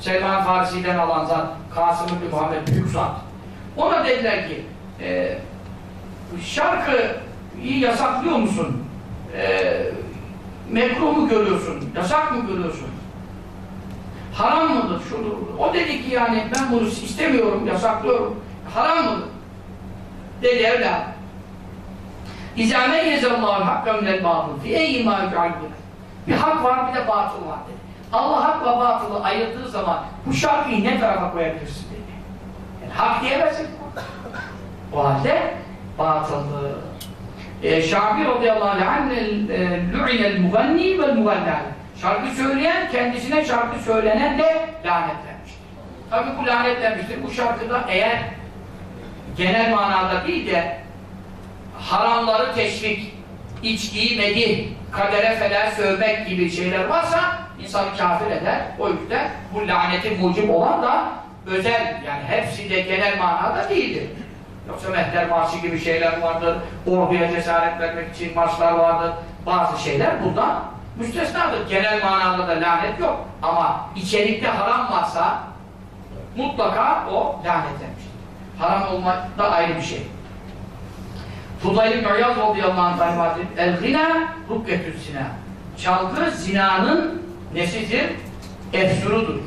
[SPEAKER 1] Selman Farisi'den alan zat Kasım İbni Muhammed Büyük Zat. Ona dediler ki e, şarkıyı yasaklıyor musun? E, mekruh mu görüyorsun? Yasak mı görüyorsun? Haram mıdır? Şudur. O dedi ki yani ben bunu istemiyorum, yasaklıyorum. Haram mıdır? Dedi evladım. İzâ meyyezallâhu hakka minel batıl fi eyyi mâ Bir hak var bir de batıl var dedi. Allah hak ve batılı ayırdığı zaman bu şarkıyı ne tarafa koyabilirsin hak diyemezsin. O halde batıldı. E, Şabi radıyallahu anh lü'inel muganni vel mugannâ Şarkı söyleyen kendisine şarkı söylenen de lanetlenmiştir. Tabi bu lanetlenmiştir. Bu şarkıda eğer genel manada değil de haramları teşvik, içkiyi medih, kadere feler sövmek gibi şeyler varsa insanı kafir eder. O yüzden bu lanetin mucib olan da özel yani hepsi de genel manada değildir. Yoksa mehter marşı gibi şeyler vardır. Orduya cesaret vermek için marşlar vardır. Bazı şeyler bundan müstesnadır. Genel manada da lanet yok. Ama içerikte haram varsa mutlaka o lanetlenmiştir. Haram olmak da ayrı bir şey. Fudayl ibn İyaz radıyallahu anh rivayet El-gina rukketü zina. Çalgı zinanın nesidir? Efsurudur.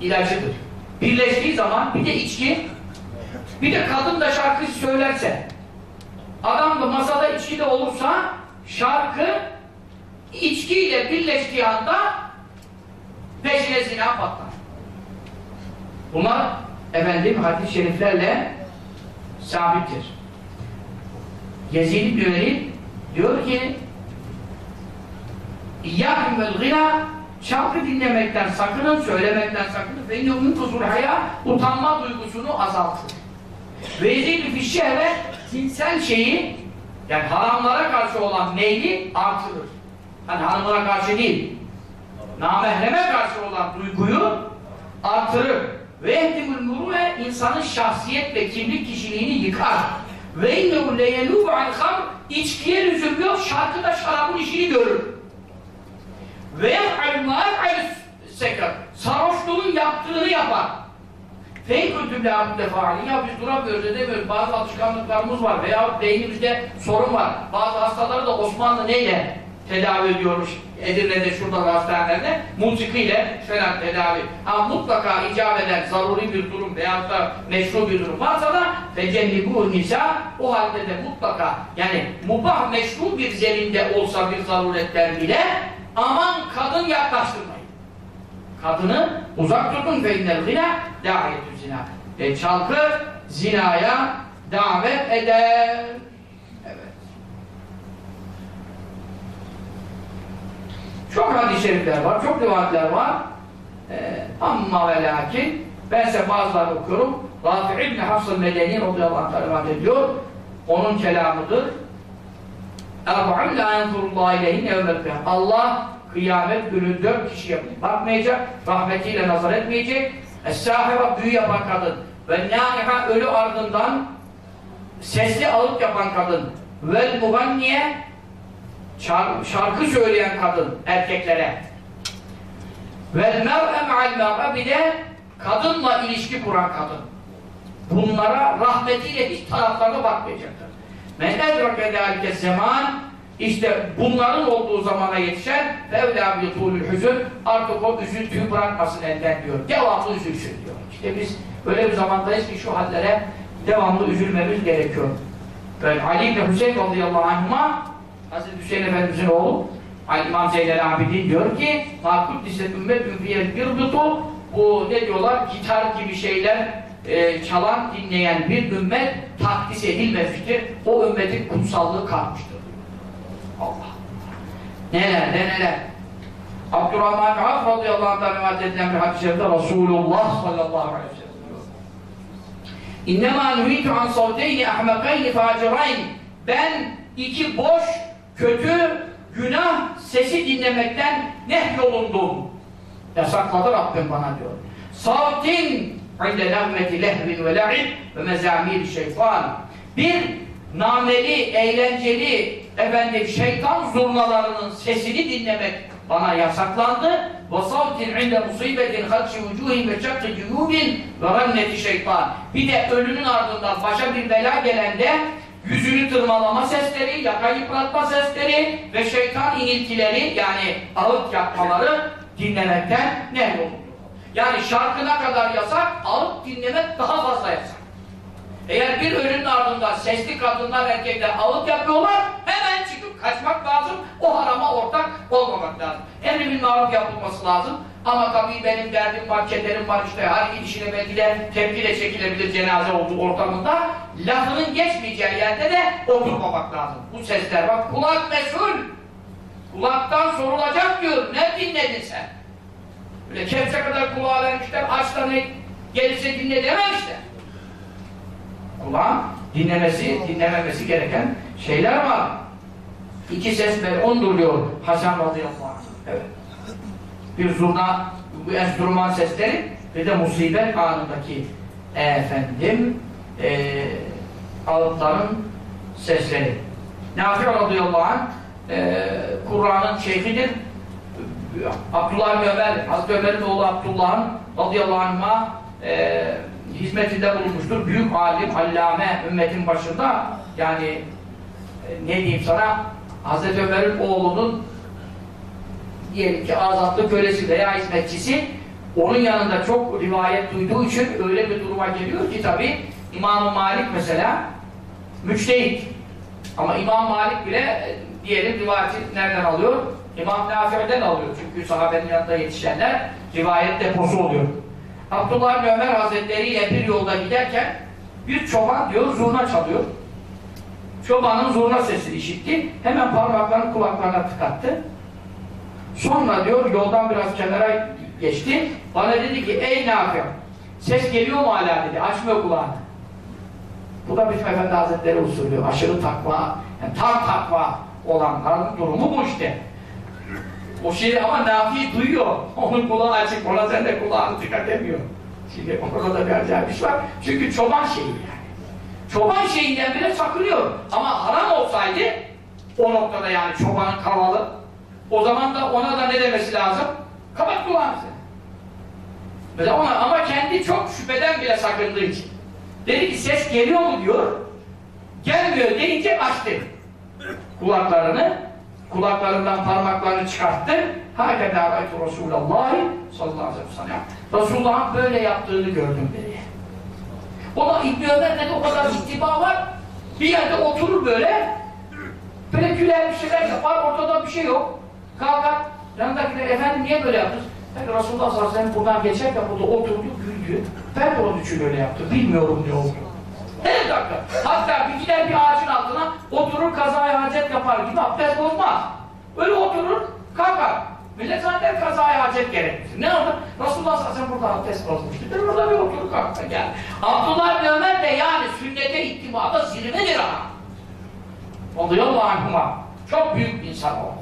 [SPEAKER 1] ilacıdır. Birleştiği zaman bir de içki bir de kadın da şarkı söylerse adam da masada içki de olursa şarkı içkiyle birleştiği anda peşine zina patlar. Bunlar efendim hadis-i şeriflerle sabittir. Yezid ibn Velid diyor ki İyyâküm vel gına şarkı dinlemekten sakının, söylemekten sakının ve innehum kusur haya utanma duygusunu azaltır. Ve yezid fi şehve cinsel şeyi yani haramlara karşı olan meyli artırır. Hani hanımına karşı değil, namahreme karşı olan duyguyu artırır. Ve ehdimül muruve insanın şahsiyet ve kimlik kişiliğini yıkar. Ve innehu al hamr içkiye lüzum yok, şarkı şarabın işini görür. Ve yef'al mâ'al sekar sarhoşluğun yaptığını yapar. Feykütü lâbüde faali ya biz duramıyoruz edemiyoruz bazı alışkanlıklarımız var veya beynimizde sorun var. Bazı hastaları da Osmanlı neyle tedavi ediyormuş Edirne'de şurada hastanelerde musikiyle falan tedavi. Ha mutlaka icap eden zaruri bir durum veyahut da meşru bir durum varsa da fecennibu nisa o halde de mutlaka yani mubah meşru bir zeminde olsa bir zaruretler bile aman kadın yaklaştırmayın. Kadını uzak tutun fe innel gina davetü zina. E, çalgı zinaya davet eder. Evet. Çok hadis-i şerifler var, çok rivayetler var. Ee, amma ve lakin ben size bazılarını okuyorum. Rafi İbni Hafs-ı Medeni radıyallahu anh rivayet ediyor. Onun kelamıdır. Erba'un la yenzurullahi ileyhin kıyam. Allah kıyamet günü dört kişiye bakmayacak, rahmetiyle nazar etmeyecek. Es-sahiba büyü yapan kadın ve nâniha ölü ardından sesli ağıt yapan kadın vel muganniye şarkı, söyleyen kadın erkeklere vel mer'e ma'al mer'e bir de kadınla ilişki kuran kadın bunlara rahmetiyle hiç taraflarına bakmayacaklar men edrake zâlike zaman işte bunların olduğu zamana yetişen fevlâ bitûlül hüzün artık o üzüntüyü bırakmasın elden diyor. Devamlı üzülsün diyor. İşte biz öyle bir zamandayız ki şu hallere devamlı üzülmemiz gerekiyor. Böyle Ali ile Hüseyin radıyallahu anhuma Hazreti Hüseyin Efendimizin oğlu Ali İmam Zeynel Abidin diyor ki Makut liset ümmetün fiyel birdutu bu ne diyorlar? Gitar gibi şeyler e, çalan dinleyen bir ümmet takdis edilmemiştir. O ümmetin kutsallığı kalmıştır. Allah. Neler ne neler. Abdurrahman Avf radıyallahu anh'tan rivayet edilen bir hadis-i şerifte Resulullah sallallahu aleyhi ve sellem. İnnemâ nuhitu an savdeyni ahmakayni facirayn Ben iki boş, kötü, günah sesi dinlemekten nehyolundum. Yasakladı Rabbim bana diyor. Savtin inde nehmeti lehvin ve la'ib ve mezamir şeytan. Bir nameli, eğlenceli efendim şeytan zurnalarının sesini dinlemek bana yasaklandı. Ve savtin inde musibetin hatşi vücuhin ve çakkı cuyubin ve ranneti şeytan. Bir de ölünün ardından başa bir bela gelende yüzünü tırmalama sesleri, yaka yıpratma sesleri ve şeytan iniltileri yani ağıt yapmaları dinlemekten ne olur? Yani şarkına kadar yasak, ağıt dinlemek daha fazla yasak. Eğer bir ölünün ardından sesli kadınlar, erkekler ağıt yapıyorlar, hemen çıkıp kaçmak lazım, o harama ortak olmamak lazım. Emri bil maruf yapılması lazım. Ama tabii benim derdim var, kederim var işte, her gidişine belki de tepkiyle çekilebilir cenaze olduğu ortamında. Lafının geçmeyeceği yerde de oturmamak lazım. Bu sesler bak, kulak mesul. Kulaktan sorulacak diyor, ne dinledin sen? Öyle kepçe kadar kulağa vermişler, ne gelirse dinle dememişler. Kulağın dinlemesi, dinlememesi gereken şeyler var. İki ses ben ondur diyor Hasan radıyallahu anh. Evet. Bir zurna, bu enstrüman sesleri bir de musibet anındaki efendim e, ağıtların sesleri. Nafi radıyallahu anh e, Kur'an'ın şeyhidir. Abdullah bin Ömer, Hazreti Ömer'in oğlu Abdullah'ın radıyallahu anh'a e, hizmetinde bulunmuştur. Büyük alim, allame, ümmetin başında yani e, ne diyeyim sana Hazreti Ömer'in oğlunun diyelim ki azatlı kölesi veya hizmetçisi onun yanında çok rivayet duyduğu için öyle bir duruma geliyor ki tabi İmam Malik mesela müçtehit ama İmam Malik bile e, diyelim rivayeti nereden alıyor? İmam Nafi'den alıyor çünkü sahabenin yanında yetişenler rivayet deposu oluyor. Abdullah bin Ömer Hazretleri ile bir yolda giderken bir çoban diyor zurna çalıyor. Çobanın zurna sesini işitti. Hemen parmaklarını kulaklarına tıkattı. Sonra diyor yoldan biraz kenara geçti. Bana dedi ki ey Nafi ses geliyor mu hala dedi. Açmıyor kulağını. Bu da bizim Efendi Hazretleri usulü. Aşırı takva, yani tam takva olanların durumu bu işte. O şeyi ama Nafi duyuyor. Onun kulağı açık. Ona sen de kulağını dikkat edemiyor. Şimdi orada da bir acayip iş var. Çünkü çoban şeyi yani. Çoban şeyinden bile sakınıyor. Ama haram olsaydı o noktada yani çobanın kavalı o zaman da ona da ne demesi lazım? Kapat kulağını sen. Mesela ona ama kendi çok şüpheden bile sakındığı için. Dedi ki ses geliyor mu diyor. Gelmiyor deyince açtı. Kulaklarını kulaklarından parmaklarını çıkarttı. Hakeza ayet Resulullah sallallahu aleyhi ve sellem. Resulullah'ın böyle yaptığını gördüm dedi. O da İbni Ömer'de de o kadar ittiba var. Bir yerde oturur böyle böyle güler bir şeyler yapar ortada bir şey yok. Kalkar. Yanındakiler efendim niye böyle yaptınız? Yani Resulullah sallallahu aleyhi ve sellem buradan geçerken burada oturdu, güldü. Ben de onun için öyle yaptım. Bilmiyorum ne oldu. Her dakika. Hatta bir gider bir ağacın altına oturur kazaya hacet yapar gibi abdest bozmaz. Öyle oturur, kalkar. Millet zanneder kazaya hacet gerekmiştir. Ne oldu? Resulullah sellem burada abdest bozmuştu. Ben burada bir oturur kalkar yani. Abdullah bin Ömer de yani sünnete ittimada zirvedir ha. Radıyallahu anhuma. Çok büyük bir insan o.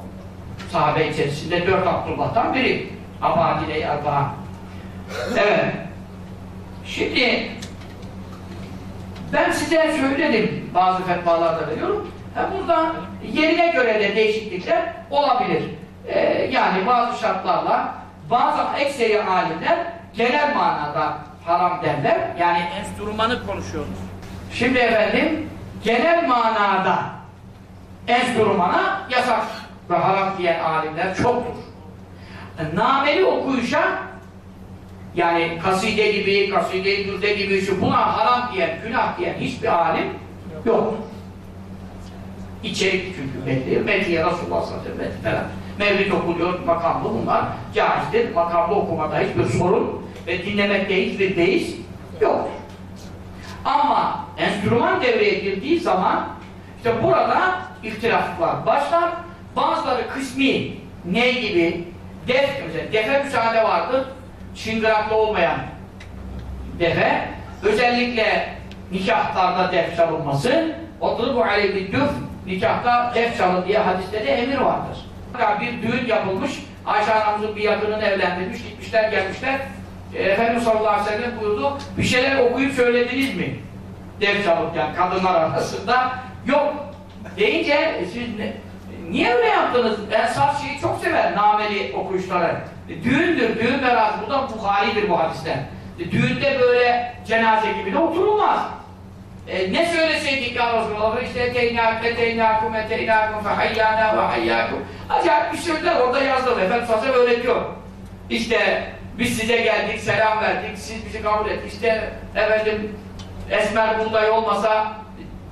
[SPEAKER 1] Sahabe içerisinde dört Abdullah'tan biri. Abadile-i. Evet. Şimdi ben size söyledim. Bazı fetvalarda veriyorum. Ha, burada yerine göre de değişiklikler olabilir. Ee, yani bazı şartlarla bazı ekseri alimler genel manada haram derler. Yani enstrümanı konuşuyoruz. Şimdi efendim genel manada enstrümana yasak ve haram diyen alimler çoktur. Nameli okuyuşa yani kaside gibi, kaside-i gürde gibi şu buna haram diyen, günah diyen hiçbir alim yoktur. İçerik çünkü belli. Medhiye Resulullah sallallahu aleyhi ve sellem. Mevlid okunuyor, makamlı bunlar caizdir. Makamlı okumada hiçbir sorun ve dinlemekte hiçbir beis yoktur. Ama enstrüman devreye girdiği zaman işte burada ihtilaflar başlar. Bazıları kısmi ne gibi def mesela defe müsaade vardır. Çıngıraklı olmayan defe özellikle nikahlarda def çalınması oturup bu aleyhi düf nikahta def çalın diye hadiste de emir vardır. Bir düğün yapılmış Ayşe anamızın bir yakınını evlendirmiş gitmişler gelmişler e, Efendimiz sallallahu aleyhi ve sellem buyurdu bir şeyler okuyup söylediniz mi? Def çalırken kadınlar arasında yok deyince e, siz ne, niye öyle yaptınız? Ensar şeyi çok sever nameli okuyuşları. E, düğündür, düğün merası. Bu da Bukhari'dir bu hadisten. E, düğünde böyle cenaze gibi de oturulmaz. E, ne söyleseydik ya Resulallah? İşte teynâk, eteynakum, eteynakum, fehayyâna ve hayyâkum. Acayip bir sözler orada yazdım. Efendim Sasa öğretiyor. İşte biz size geldik, selam verdik, siz bizi kabul ettik. İşte efendim esmer buğday olmasa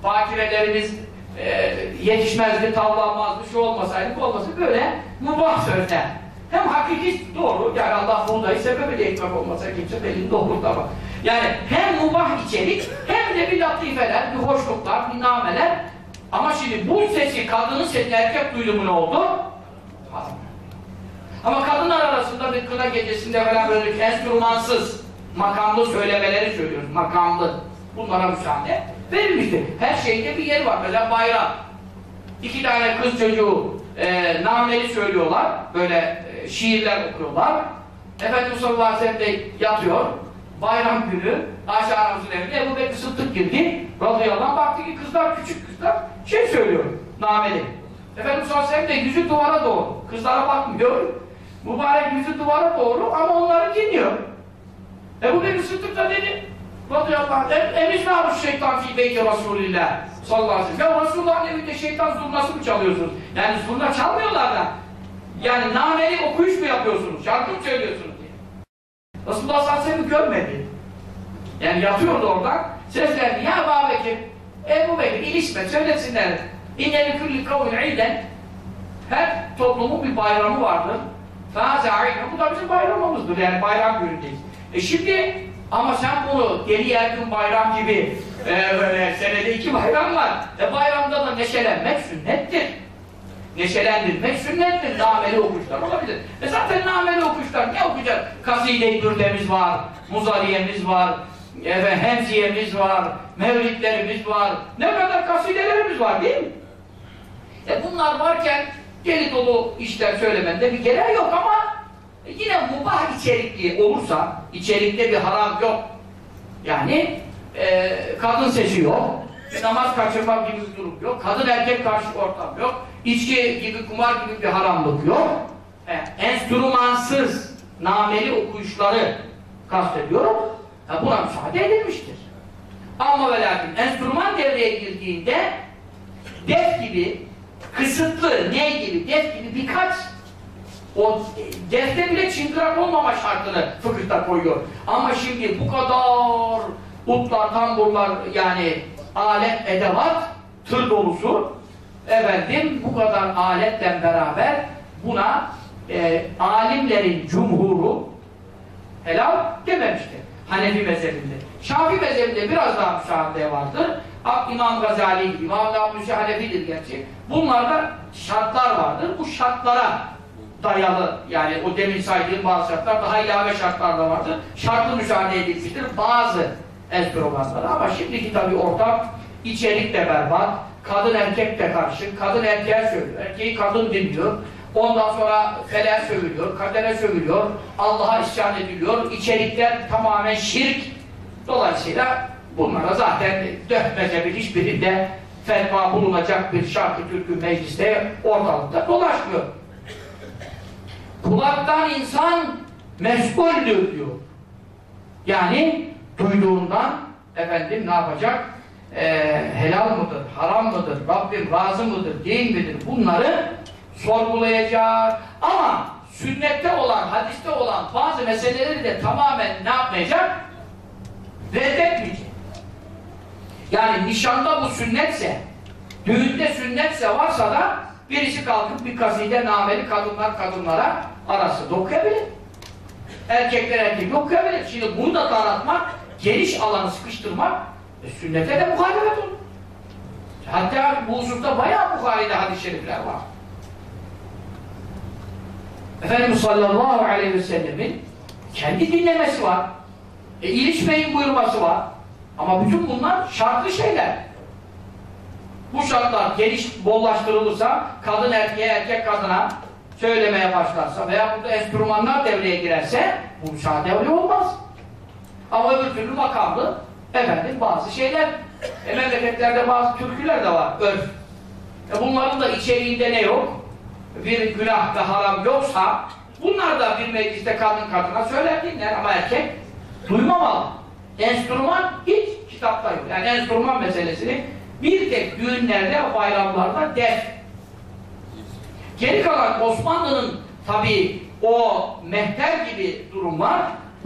[SPEAKER 1] bakirelerimiz e, yetişmezdi, tavlanmazdı, şu olmasaydı, bu olmasaydı böyle mübah sözler. Hem hakiki doğru, yani Allah buğdayı sebebi de ekmek olmasa kimse belinde olurdu ama. Yani hem mubah içerik, hem de bir latifeler, bir hoşluklar, bir nameler. Ama şimdi bu sesi, kadının sesi erkek duydu mu ne oldu? Ama kadınlar arasında bir kına gecesinde falan böyle enstrümansız, makamlı söylemeleri söylüyoruz, makamlı. Bunlara müsaade verilmiştir. Her şeyde bir yer var. Mesela bayram. İki tane kız çocuğu e, nameli söylüyorlar. Böyle şiirler okuyorlar. Efendimiz sallallahu aleyhi ve sellem de yatıyor. Bayram günü Ayşe anamızın evine Ebu Bekir Sıddık girdi. Radıyallahu baktı ki kızlar küçük kızlar şey söylüyor. Nameli. Efendimiz sallallahu aleyhi ve sellem de yüzü duvara doğru. Kızlara bakmıyor. Mübarek yüzü duvara doğru ama onları dinliyor. Ebu Bekir Sıddık da dedi radıyallahu anh emiz varmış şeytan fi beyti Resulillah sallallahu aleyhi ve sellem. Ya Resulullah'ın evinde şeytan zurnası mı çalıyorsunuz? Yani zurna çalmıyorlar da. Yani nameli okuyuş mu yapıyorsunuz? Şarkı mı söylüyorsunuz diye. Resulullah sallallahu aleyhi görmedi. Yani yatıyordu oradan. Seslendi. Ya Ebu Bekir, Ebu Bekir ilişme söylesinler. İnneli külli kavmin iden her toplumun bir bayramı vardır. Fâze Bu da bizim bayramımızdır. Yani bayram günündeyiz. E şimdi ama sen bunu deli yergin bayram gibi e, böyle senede iki bayram var. E bayramda da neşelenmek sünnettir. Neşelendirmek sünnettir. Nameli okuşlar olabilir. E zaten nameli okuşlar ne okuyacağız? Kaside-i Bürdemiz var, Muzariyemiz var, evet, Hemziyemiz var, Mevlidlerimiz var. Ne kadar kasidelerimiz var değil mi? E bunlar varken deli dolu işler söylemende bir gereği yok ama yine mubah içerikli olursa, içerikte bir haram yok. Yani e, kadın sesi yok, namaz kaçırmak gibi bir durum yok, kadın erkek karşı ortam yok, içki gibi, kumar gibi bir haramlık yok. E, enstrümansız, nameli okuyuşları kastediyorum, e, buna müsaade edilmiştir. Ama ve lakin enstrüman devreye girdiğinde def gibi, kısıtlı, ne gibi, def gibi birkaç o defte bile çıngırak olmama şartını fıkıhta koyuyor. Ama şimdi bu kadar utlar, tamburlar yani alet, edevat, tır dolusu efendim bu kadar aletle beraber buna e, alimlerin cumhuru helal dememiştir. Hanefi mezhebinde. Şafi mezhebinde biraz daha müsaade vardır. İmam Gazali gibi, İmam Nablusi Hanefi'dir gerçi. Bunlarda şartlar vardır. Bu şartlara dayalı yani o demin saydığım bazı şartlar daha ilave şartlar da vardır. Şartlı müsaade edilmiştir bazı enstrümanlara ama şimdiki tabii ortam içerik de berbat, kadın erkek de karışık, kadın erkeğe söylüyor, erkeği kadın dinliyor, ondan sonra fele sövülüyor, kadere sövülüyor, Allah'a isyan ediliyor, içerikler tamamen şirk. Dolayısıyla bunlara zaten dört mezhebin hiçbirinde fetva bulunacak bir şarkı türkü mecliste ortalıkta dolaşmıyor. Kulaktan insan mesuldür diyor. Yani duyduğundan efendim ne yapacak? Ee, helal mıdır, haram mıdır, Rabbim razı mıdır, değil midir? Bunları sorgulayacak. Ama sünnette olan, hadiste olan bazı meseleleri de tamamen ne yapmayacak? Reddetmeyecek. Yani nişanda bu sünnetse, düğünde sünnetse varsa da birisi kalkıp bir kaside nameli kadınlar kadınlara arası okuyabilir. Erkekler erkek okuyabilir. Şimdi bunu da daraltmak, geniş alanı sıkıştırmak e, sünnete de muhalefet olur. Hatta bu hususta bayağı Bukhari'de hadis-i şerifler var. Efendimiz sallallahu aleyhi ve sellemin kendi dinlemesi var. E, ilişmeyin buyurması var. Ama bütün bunlar şartlı şeyler. Bu şartlar geniş bollaştırılırsa, kadın erkeğe, erkek kadına söylemeye başlarsa veya burada enstrümanlar devreye girerse bu müsaade olmaz. Ama öbür türlü makamlı efendim bazı şeyler e, memleketlerde bazı türküler de var, örf. E, bunların da içeriğinde ne yok? Bir günah ve haram yoksa bunlar da bir mecliste kadın kadına söyler dinler ama erkek duymamalı. Enstrüman hiç kitapta yok. Yani enstrüman meselesini bir tek düğünlerde, bayramlarda def. Geri kalan Osmanlı'nın tabi o mehter gibi durumlar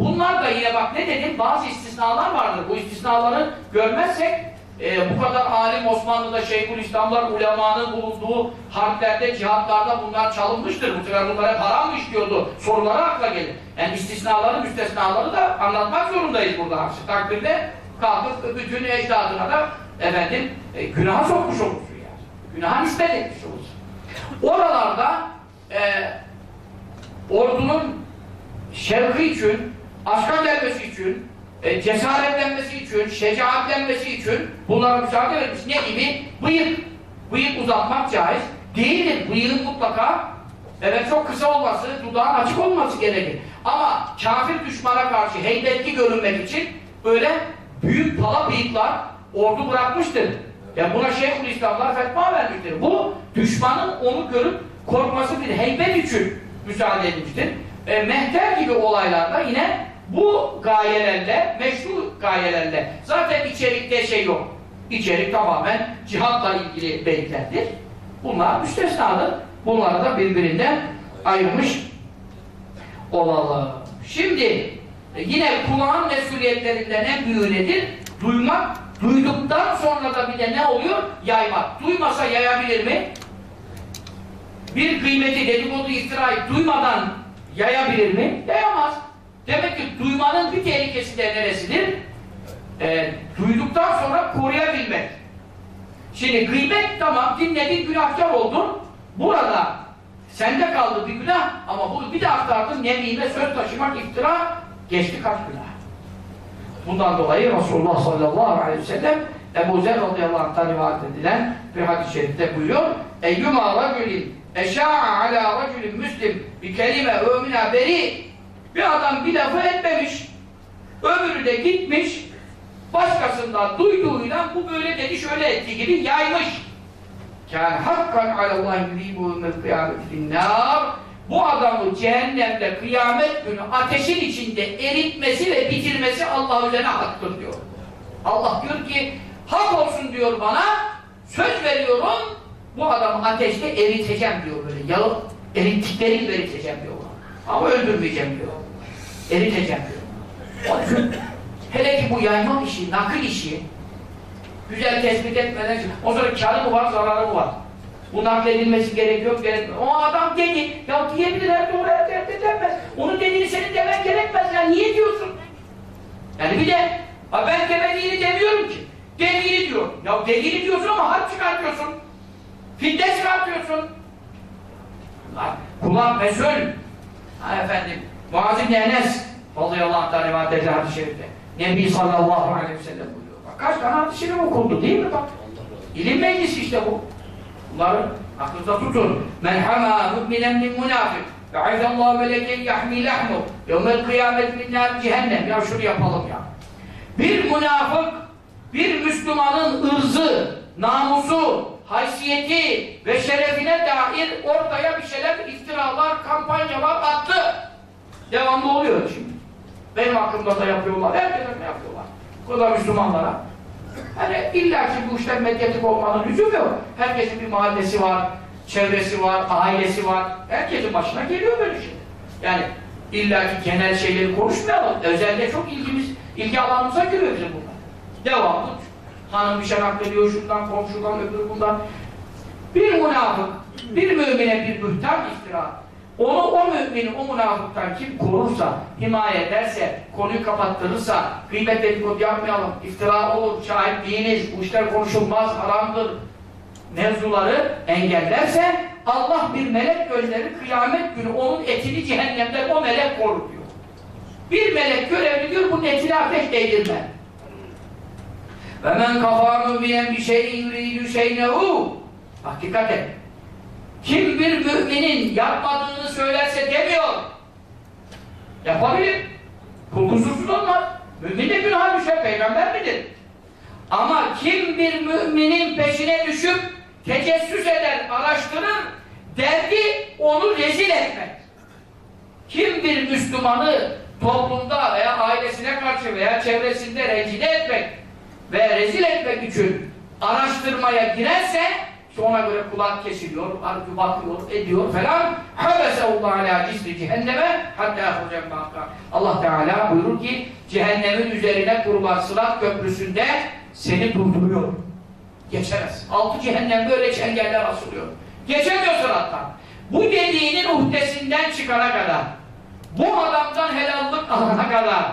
[SPEAKER 1] bunlar da yine bak ne dedim bazı istisnalar vardır. Bu istisnaları görmezsek e, bu kadar alim Osmanlı'da Şeyhülislamlar, ulemanın bulunduğu harplerde, cihatlarda bunlar çalınmıştır. Bu sefer bunlar hep haram mı işliyordu? Soruları akla gelir. Yani istisnaları, müstesnaları da anlatmak zorundayız burada. Aksi takdirde kalkıp bütün ecdadına da efendim e, günaha sokmuş olursun yani. Günaha nispet etmiş olursun. Oralarda e, ordunun şevki için, aşka gelmesi için, e, cesaretlenmesi için, şecaatlenmesi için bunlara müsaade verilmiş. Ne gibi? Bıyık. Bıyık uzatmak caiz. Değildir. Bıyığın mutlaka evet çok kısa olması, dudağın açık olması gerekir. Ama kafir düşmana karşı heybetli görünmek için böyle büyük pala bıyıklar ordu bırakmıştır. Ya buna Şeyhülislamlar fetva vermiştir. Bu düşmanın onu görüp korkması bir heybet için müsaade edilmiştir. E, mehter gibi olaylarda yine bu gayelerle, meşru gayelerle zaten içerikte şey yok. İçerik tamamen cihatla ilgili beyitlerdir. Bunlar müstesnadır. Bunları da birbirinden ayırmış olalım. Şimdi e, yine kulağın mesuliyetlerinden en büyüğü nedir? Duymak. Duyduktan sonra da bir de ne oluyor? Yaymak. Duymasa yayabilir mi? Bir kıymeti, dedikodu, iftirayı duymadan yayabilir mi? Yayamaz. Demek ki duymanın bir tehlikesi de neresidir? Ee, duyduktan sonra koruyabilmek. Şimdi gıybet tamam dinledin günahkar oldun. Burada sende kaldı bir günah ama bunu bir de aktardın nemime söz taşımak iftira geçti kaç günah. Bundan dolayı Resulullah sallallahu aleyhi ve sellem Ebu Zer radıyallahu anh'tan rivayet edilen bir hadis-i şerifte buyuruyor Eyyuma racülin eşa'a ala racülin müslim bir kelime ömina beri bir adam bir lafı etmemiş öbürü de gitmiş başkasından duyduğuyla bu böyle dedi şöyle etti gibi yaymış kâne hakkan alallâhi yudîbû min kıyâmeti nâr bu adamı cehennemde kıyamet günü ateşin içinde eritmesi ve bitirmesi Allah üzerine haktır diyor. Allah diyor ki hak olsun diyor bana söz veriyorum bu adamı ateşte eriteceğim diyor böyle yağı erittikleri gibi eriteceğim diyor. Ama öldürmeyeceğim diyor. Eriteceğim hele ki bu yayma işi, nakil işi güzel tespit etmeden o sonra karı mı var, zararı mı var? Bu nakledilmesi gerekiyor, gerekmiyor. O adam dedi, ya diyebilir her doğru her denmez. Onun dediğini senin demen gerekmez ya, niye diyorsun? Yani bir de, ha ben demediğini demiyorum ki. Dediğini diyor. Ya dediğini diyorsun ama harp çıkartıyorsun. Fitne çıkartıyorsun. Lan, Kulak mesul. Ha efendim, Muaz İbni Enes radıyallahu anh rivayet edilen hadis-i şerifte. Nebi sallallahu aleyhi ve sellem buyuruyor. Bak kaç tane hadis-i şerif okundu değil mi bak? İlim meclisi işte bu. Bunları aklınızda tutun. Men hama mu'minen min münafik. Ve'izallahu meleken yahmi lahmu. Yevmel kıyamet min nâr cehennem. Ya şunu yapalım ya. Bir münafık, bir Müslümanın ırzı, namusu, haysiyeti ve şerefine dair ortaya bir şeyler, iftiralar, kampanyalar attı. Devamlı oluyor şimdi. Benim hakkımda da yapıyorlar, herkese yapıyorlar. Bu da Müslümanlara. Yani illa ki bu işler medyatik olmanın lüzum yok. Herkesin bir mahallesi var, çevresi var, ailesi var. Herkesin başına geliyor böyle şey. Yani illa ki genel şeyleri konuşmayalım. Özelde çok ilgimiz, ilgi alanımıza giriyor bizim bunlar. Devamlı. Hanım bir şey naklediyor şundan, komşudan, öbürü bundan. Bir münafık, bir mümine bir bühtan iftira. Onu o mümini, o münafıktan kim korursa, himaye ederse, konuyu kapattırırsa, gıybet dedikodu yapmayalım, iftira olur, şahit değiliz, bu işler konuşulmaz, haramdır, mevzuları engellerse, Allah bir melek gönderir, kıyamet günü onun etini cehennemden o melek korur diyor. Bir melek görevli diyor, bunun etini ateş değdirme. Kafâ mübinen bir şeyin yürüydü şeynehu. Bak. Kim bir müminin yapmadığını söylerse demiyor. Yapabilir. Kul kusursuz olmaz. Mümin de günah düşer, peygamber midir? Ama kim bir müminin peşine düşüp tecessüs eder, araştırır, derdi onu rezil etmek. Kim bir Müslümanı toplumda veya ailesine karşı veya çevresinde rencide etmek ve rezil etmek için araştırmaya girerse işte ona göre kulak kesiliyor, arka bakıyor, ediyor falan. Habeseullah ala cisri cehenneme hatta hocam bakar. Allah Teala buyurur ki cehennemin üzerine kurulan sırat köprüsünde seni durduruyor. Geçemez. Altı cehennem böyle çengeller asılıyor. Geçemiyor sırattan. Bu dediğinin uhdesinden çıkana kadar, bu adamdan helallık alana kadar,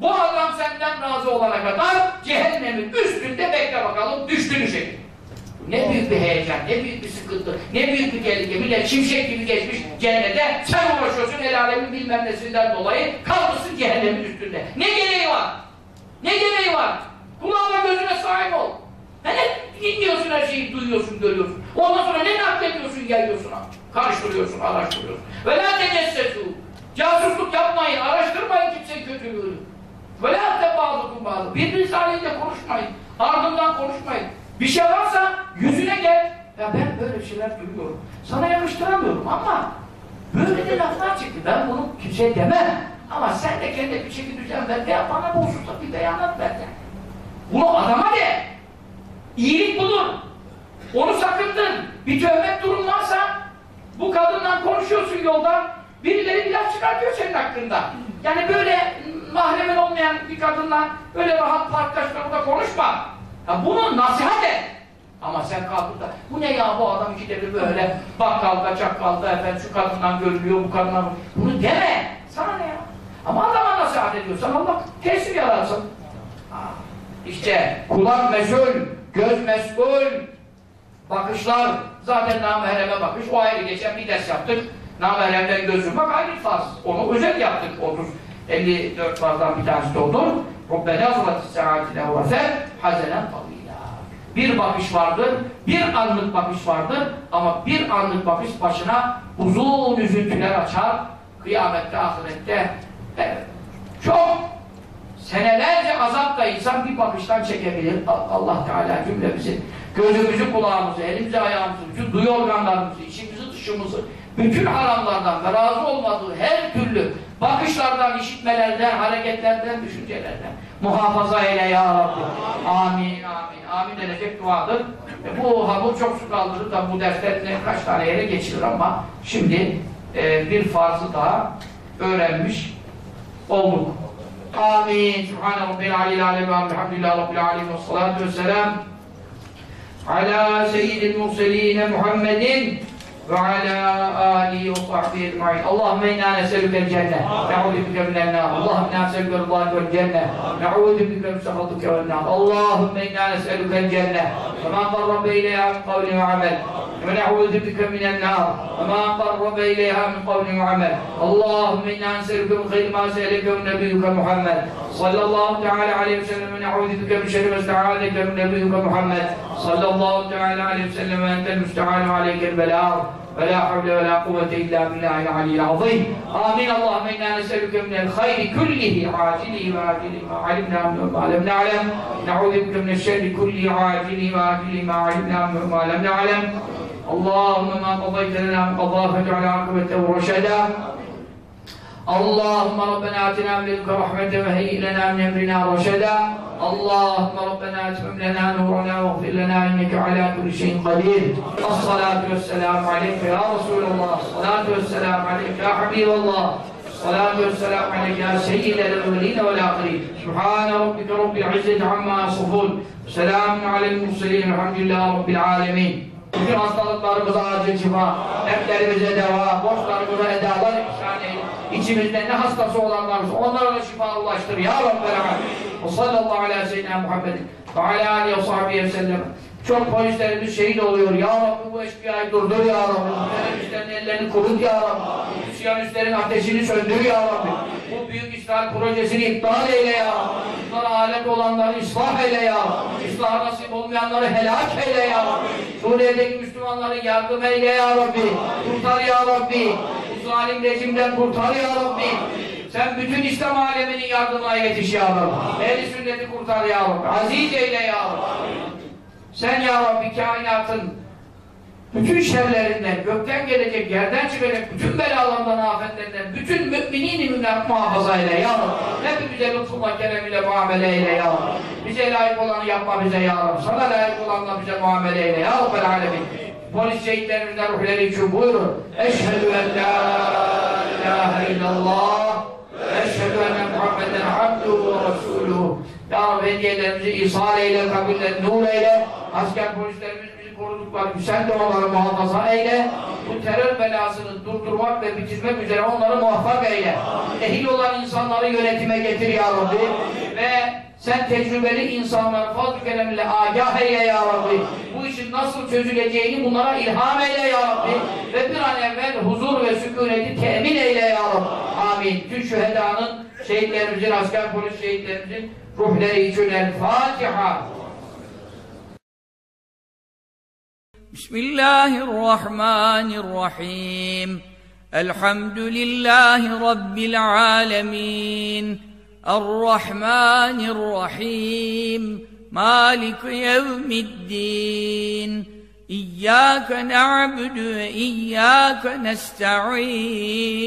[SPEAKER 1] bu adam senden razı olana kadar cehennemin üstünde bekle bakalım düştüğünü şekil. Ne büyük bir heyecan, ne büyük bir sıkıntı, ne büyük bir tehlike. Millet şimşek gibi geçmiş cennete, sen uğraşıyorsun el alemin bilmem nesinden dolayı, kalmışsın cehennemin üstünde. Ne gereği var? Ne gereği var? Kulağına gözüne sahip ol. Ha ne dinliyorsun her şeyi, duyuyorsun, görüyorsun. Ondan sonra ne naklediyorsun, yayıyorsun, karıştırıyorsun, araştırıyorsun. Ve la tecessesu. Casusluk yapmayın, araştırmayın kimsenin kötülüğünü. Ve la tebâdukum bazı. Birbiriniz halinde konuşmayın, ardından konuşmayın. Bir şey varsa yüzüne gel. Ya ben böyle şeyler duyuyorum. Sana yakıştıramıyorum ama böyle de laflar çıktı. Ben bunu kimseye demem. Ama sen de kendi bir çeki düzen ver. Veya bana bu bir beyanat ver. Bunu adama de. İyilik budur. Onu sakındın. Bir töhmet durum varsa bu kadından konuşuyorsun yolda. Birileri bir laf çıkartıyor senin hakkında. Yani böyle mahremin olmayan bir kadından böyle rahat parktaşlarında konuşma. Ya bunu nasihat et. Ama sen kalkıp da bu ne ya bu adam ikide bir böyle bakkalda çakkalda efendim şu kadından görülüyor bu kadından bunu deme. Sana ne ya? Ama adama nasihat ediyorsan Allah tesir yararsın. İşte kulak mesul, göz mesul, bakışlar zaten namahreme bakış o ayrı geçen bir ders yaptık. Namahremden göz yummak ayrı farz. Onu özel yaptık 30 54 farzdan bir tanesi de odur. Rabbena zulatis saatine ve hazenen tavila. Bir bakış vardır, bir anlık bakış vardır ama bir anlık bakış başına uzun üzüntüler açar. Kıyamette, ahirette evet. çok senelerce azap da insan bir bakıştan çekebilir. Allah Teala cümlemizi, gözümüzü, kulağımızı, elimizi, ayağımızı, bütün duyu organlarımızı, içimizi, dışımızı, bütün haramlardan ve razı olmadığı her türlü bakışlardan, işitmelerden, hareketlerden, düşüncelerden muhafaza eyle ya Rabbi. Amin, amin, amin denecek duadır. E bu hamur çok su kaldırır da bu defter kaç tane yere geçilir ama şimdi e, bir farzı daha öğrenmiş olduk. Amin. Subhane Rabbil alil alem ve hamdülillah Rabbil alim ve salatu ve selam ala seyyidil murseline Muhammedin وعلى آله وصحبه أجمعين. اللهم إنا نسألك الجنة نعوذ بك من النار. اللهم إنا نسألك رضاك والجنة نعوذ بك من سخطك والنار. اللهم إنا نسألك الجنة. وما قرب إليها من قول وعمل. ونعوذ بك من النار وما قرب إليها من قول وعمل. اللهم إنا نسألك من خير ما سألك نبيك محمد. صلى الله تعالى عليه وسلم. ونعوذ بك من شر ما استعاذك من نبيك محمد. صلى الله تعالى عليه وسلم. أنت المستعان عليك البلاغ. ولا حول ولا قوة إلا بالله العلي العظيم. آمين. اللهم إنا نسألك من الخير كله. عاجله وآجله ما علمنا منه وما لم نعلم. نعوذ بك من الشر كله. عاجله وآجله ما علمنا منه وما لم نعلم. اللهم ما قضيت لنا من قضاء فاجعل عاقبته رشدا اللهم ربنا آتنا من لدنك رحمة وهيئ لنا من أمرنا رشدا اللهم ربنا اتمم لنا نورنا واغفر لنا إنك على كل شيء قدير. الصلاة والسلام عليك يا رسول الله. الصلاة والسلام عليك يا حبيب الله. الصلاة والسلام عليك يا سيد الأولين والآخرين. سبحان ربك رب العزة عما يصفون. سلام على المرسلين الحمد لله رب العالمين. Bütün hastalıklarımıza acil şifa, dertlerimize deva, borçlarımıza edalar ihsan. İçimizde ne hastası olanlar onlara da şifa ulaştır ya Rabbel Alemin. Ve sallallahu ve sellem Muhammedin ve aleyhi aleyhi ve sahibi ve sellem. Çok polislerimiz şehit oluyor. Ya Rabbi bu eşkıyayı durdur ya Rabbi. Teröristlerin ellerini kurut ya Rabbi. Siyanistlerin ateşini söndür ya Rabbi. Bu büyük İsrail projesini iptal eyle ya Rabbi. Bunlara alet olanları ıslah eyle ya Rabbi. İslah nasip olmayanları helak eyle ya Rabbi. Suriye'deki Müslümanları yardım eyle ya Rabbi. Kurtar ya Rabbi. Bu zalim rejimden kurtar ya Rabbi. Sen bütün İslam aleminin yardımına yetiş ya Rabbi. Ehli sünneti kurtar ya Rabbi. Aziz eyle ya Rabbi. Sen ya Rabbi kainatın bütün şerlerinden, gökten gelecek, yerden çıkacak bütün belalardan, afetlerinden, bütün müminin müminler muhafaza eyle ya Rabbi. Hepimize lütfunla, keremiyle muamele eyle ya Rabbi. Bize layık olanı yapma bize ya Rabbi. Sana layık olanla bize muamele eyle ya Rabbel Alemin. Polis şehitlerimizden ruhları için buyurun. Eşhedü en la ilahe illallah ve eşhedü enne Muhammeden abduhu ve resuluhu. Ya Rabbi hediyelerimizi ishal eyle, kabirleri nur eyle. Asker polislerimiz bizi korudukları sen de onları muhafaza eyle. Bu terör belasını durdurmak ve bitirmek üzere onları muvaffak eyle. Ehil olan insanları yönetime getir ya Rabbi. Ve sen tecrübeli insanları fazl-ı keremle agah eyle ya Rabbi. Bu işin nasıl çözüleceğini bunlara ilham eyle ya Rabbi. Ve bir an evvel huzur ve sükuneti temin eyle ya Rabbi. amin. Tüm şühedanın, şehitlerimizin, asker polis şehitlerimizin ruhleri için el Fatiha.
[SPEAKER 2] بسم الله الرحمن الرحيم الحمد لله رب العالمين الرحمن الرحيم مالك يوم الدين إياك نعبد وإياك نستعين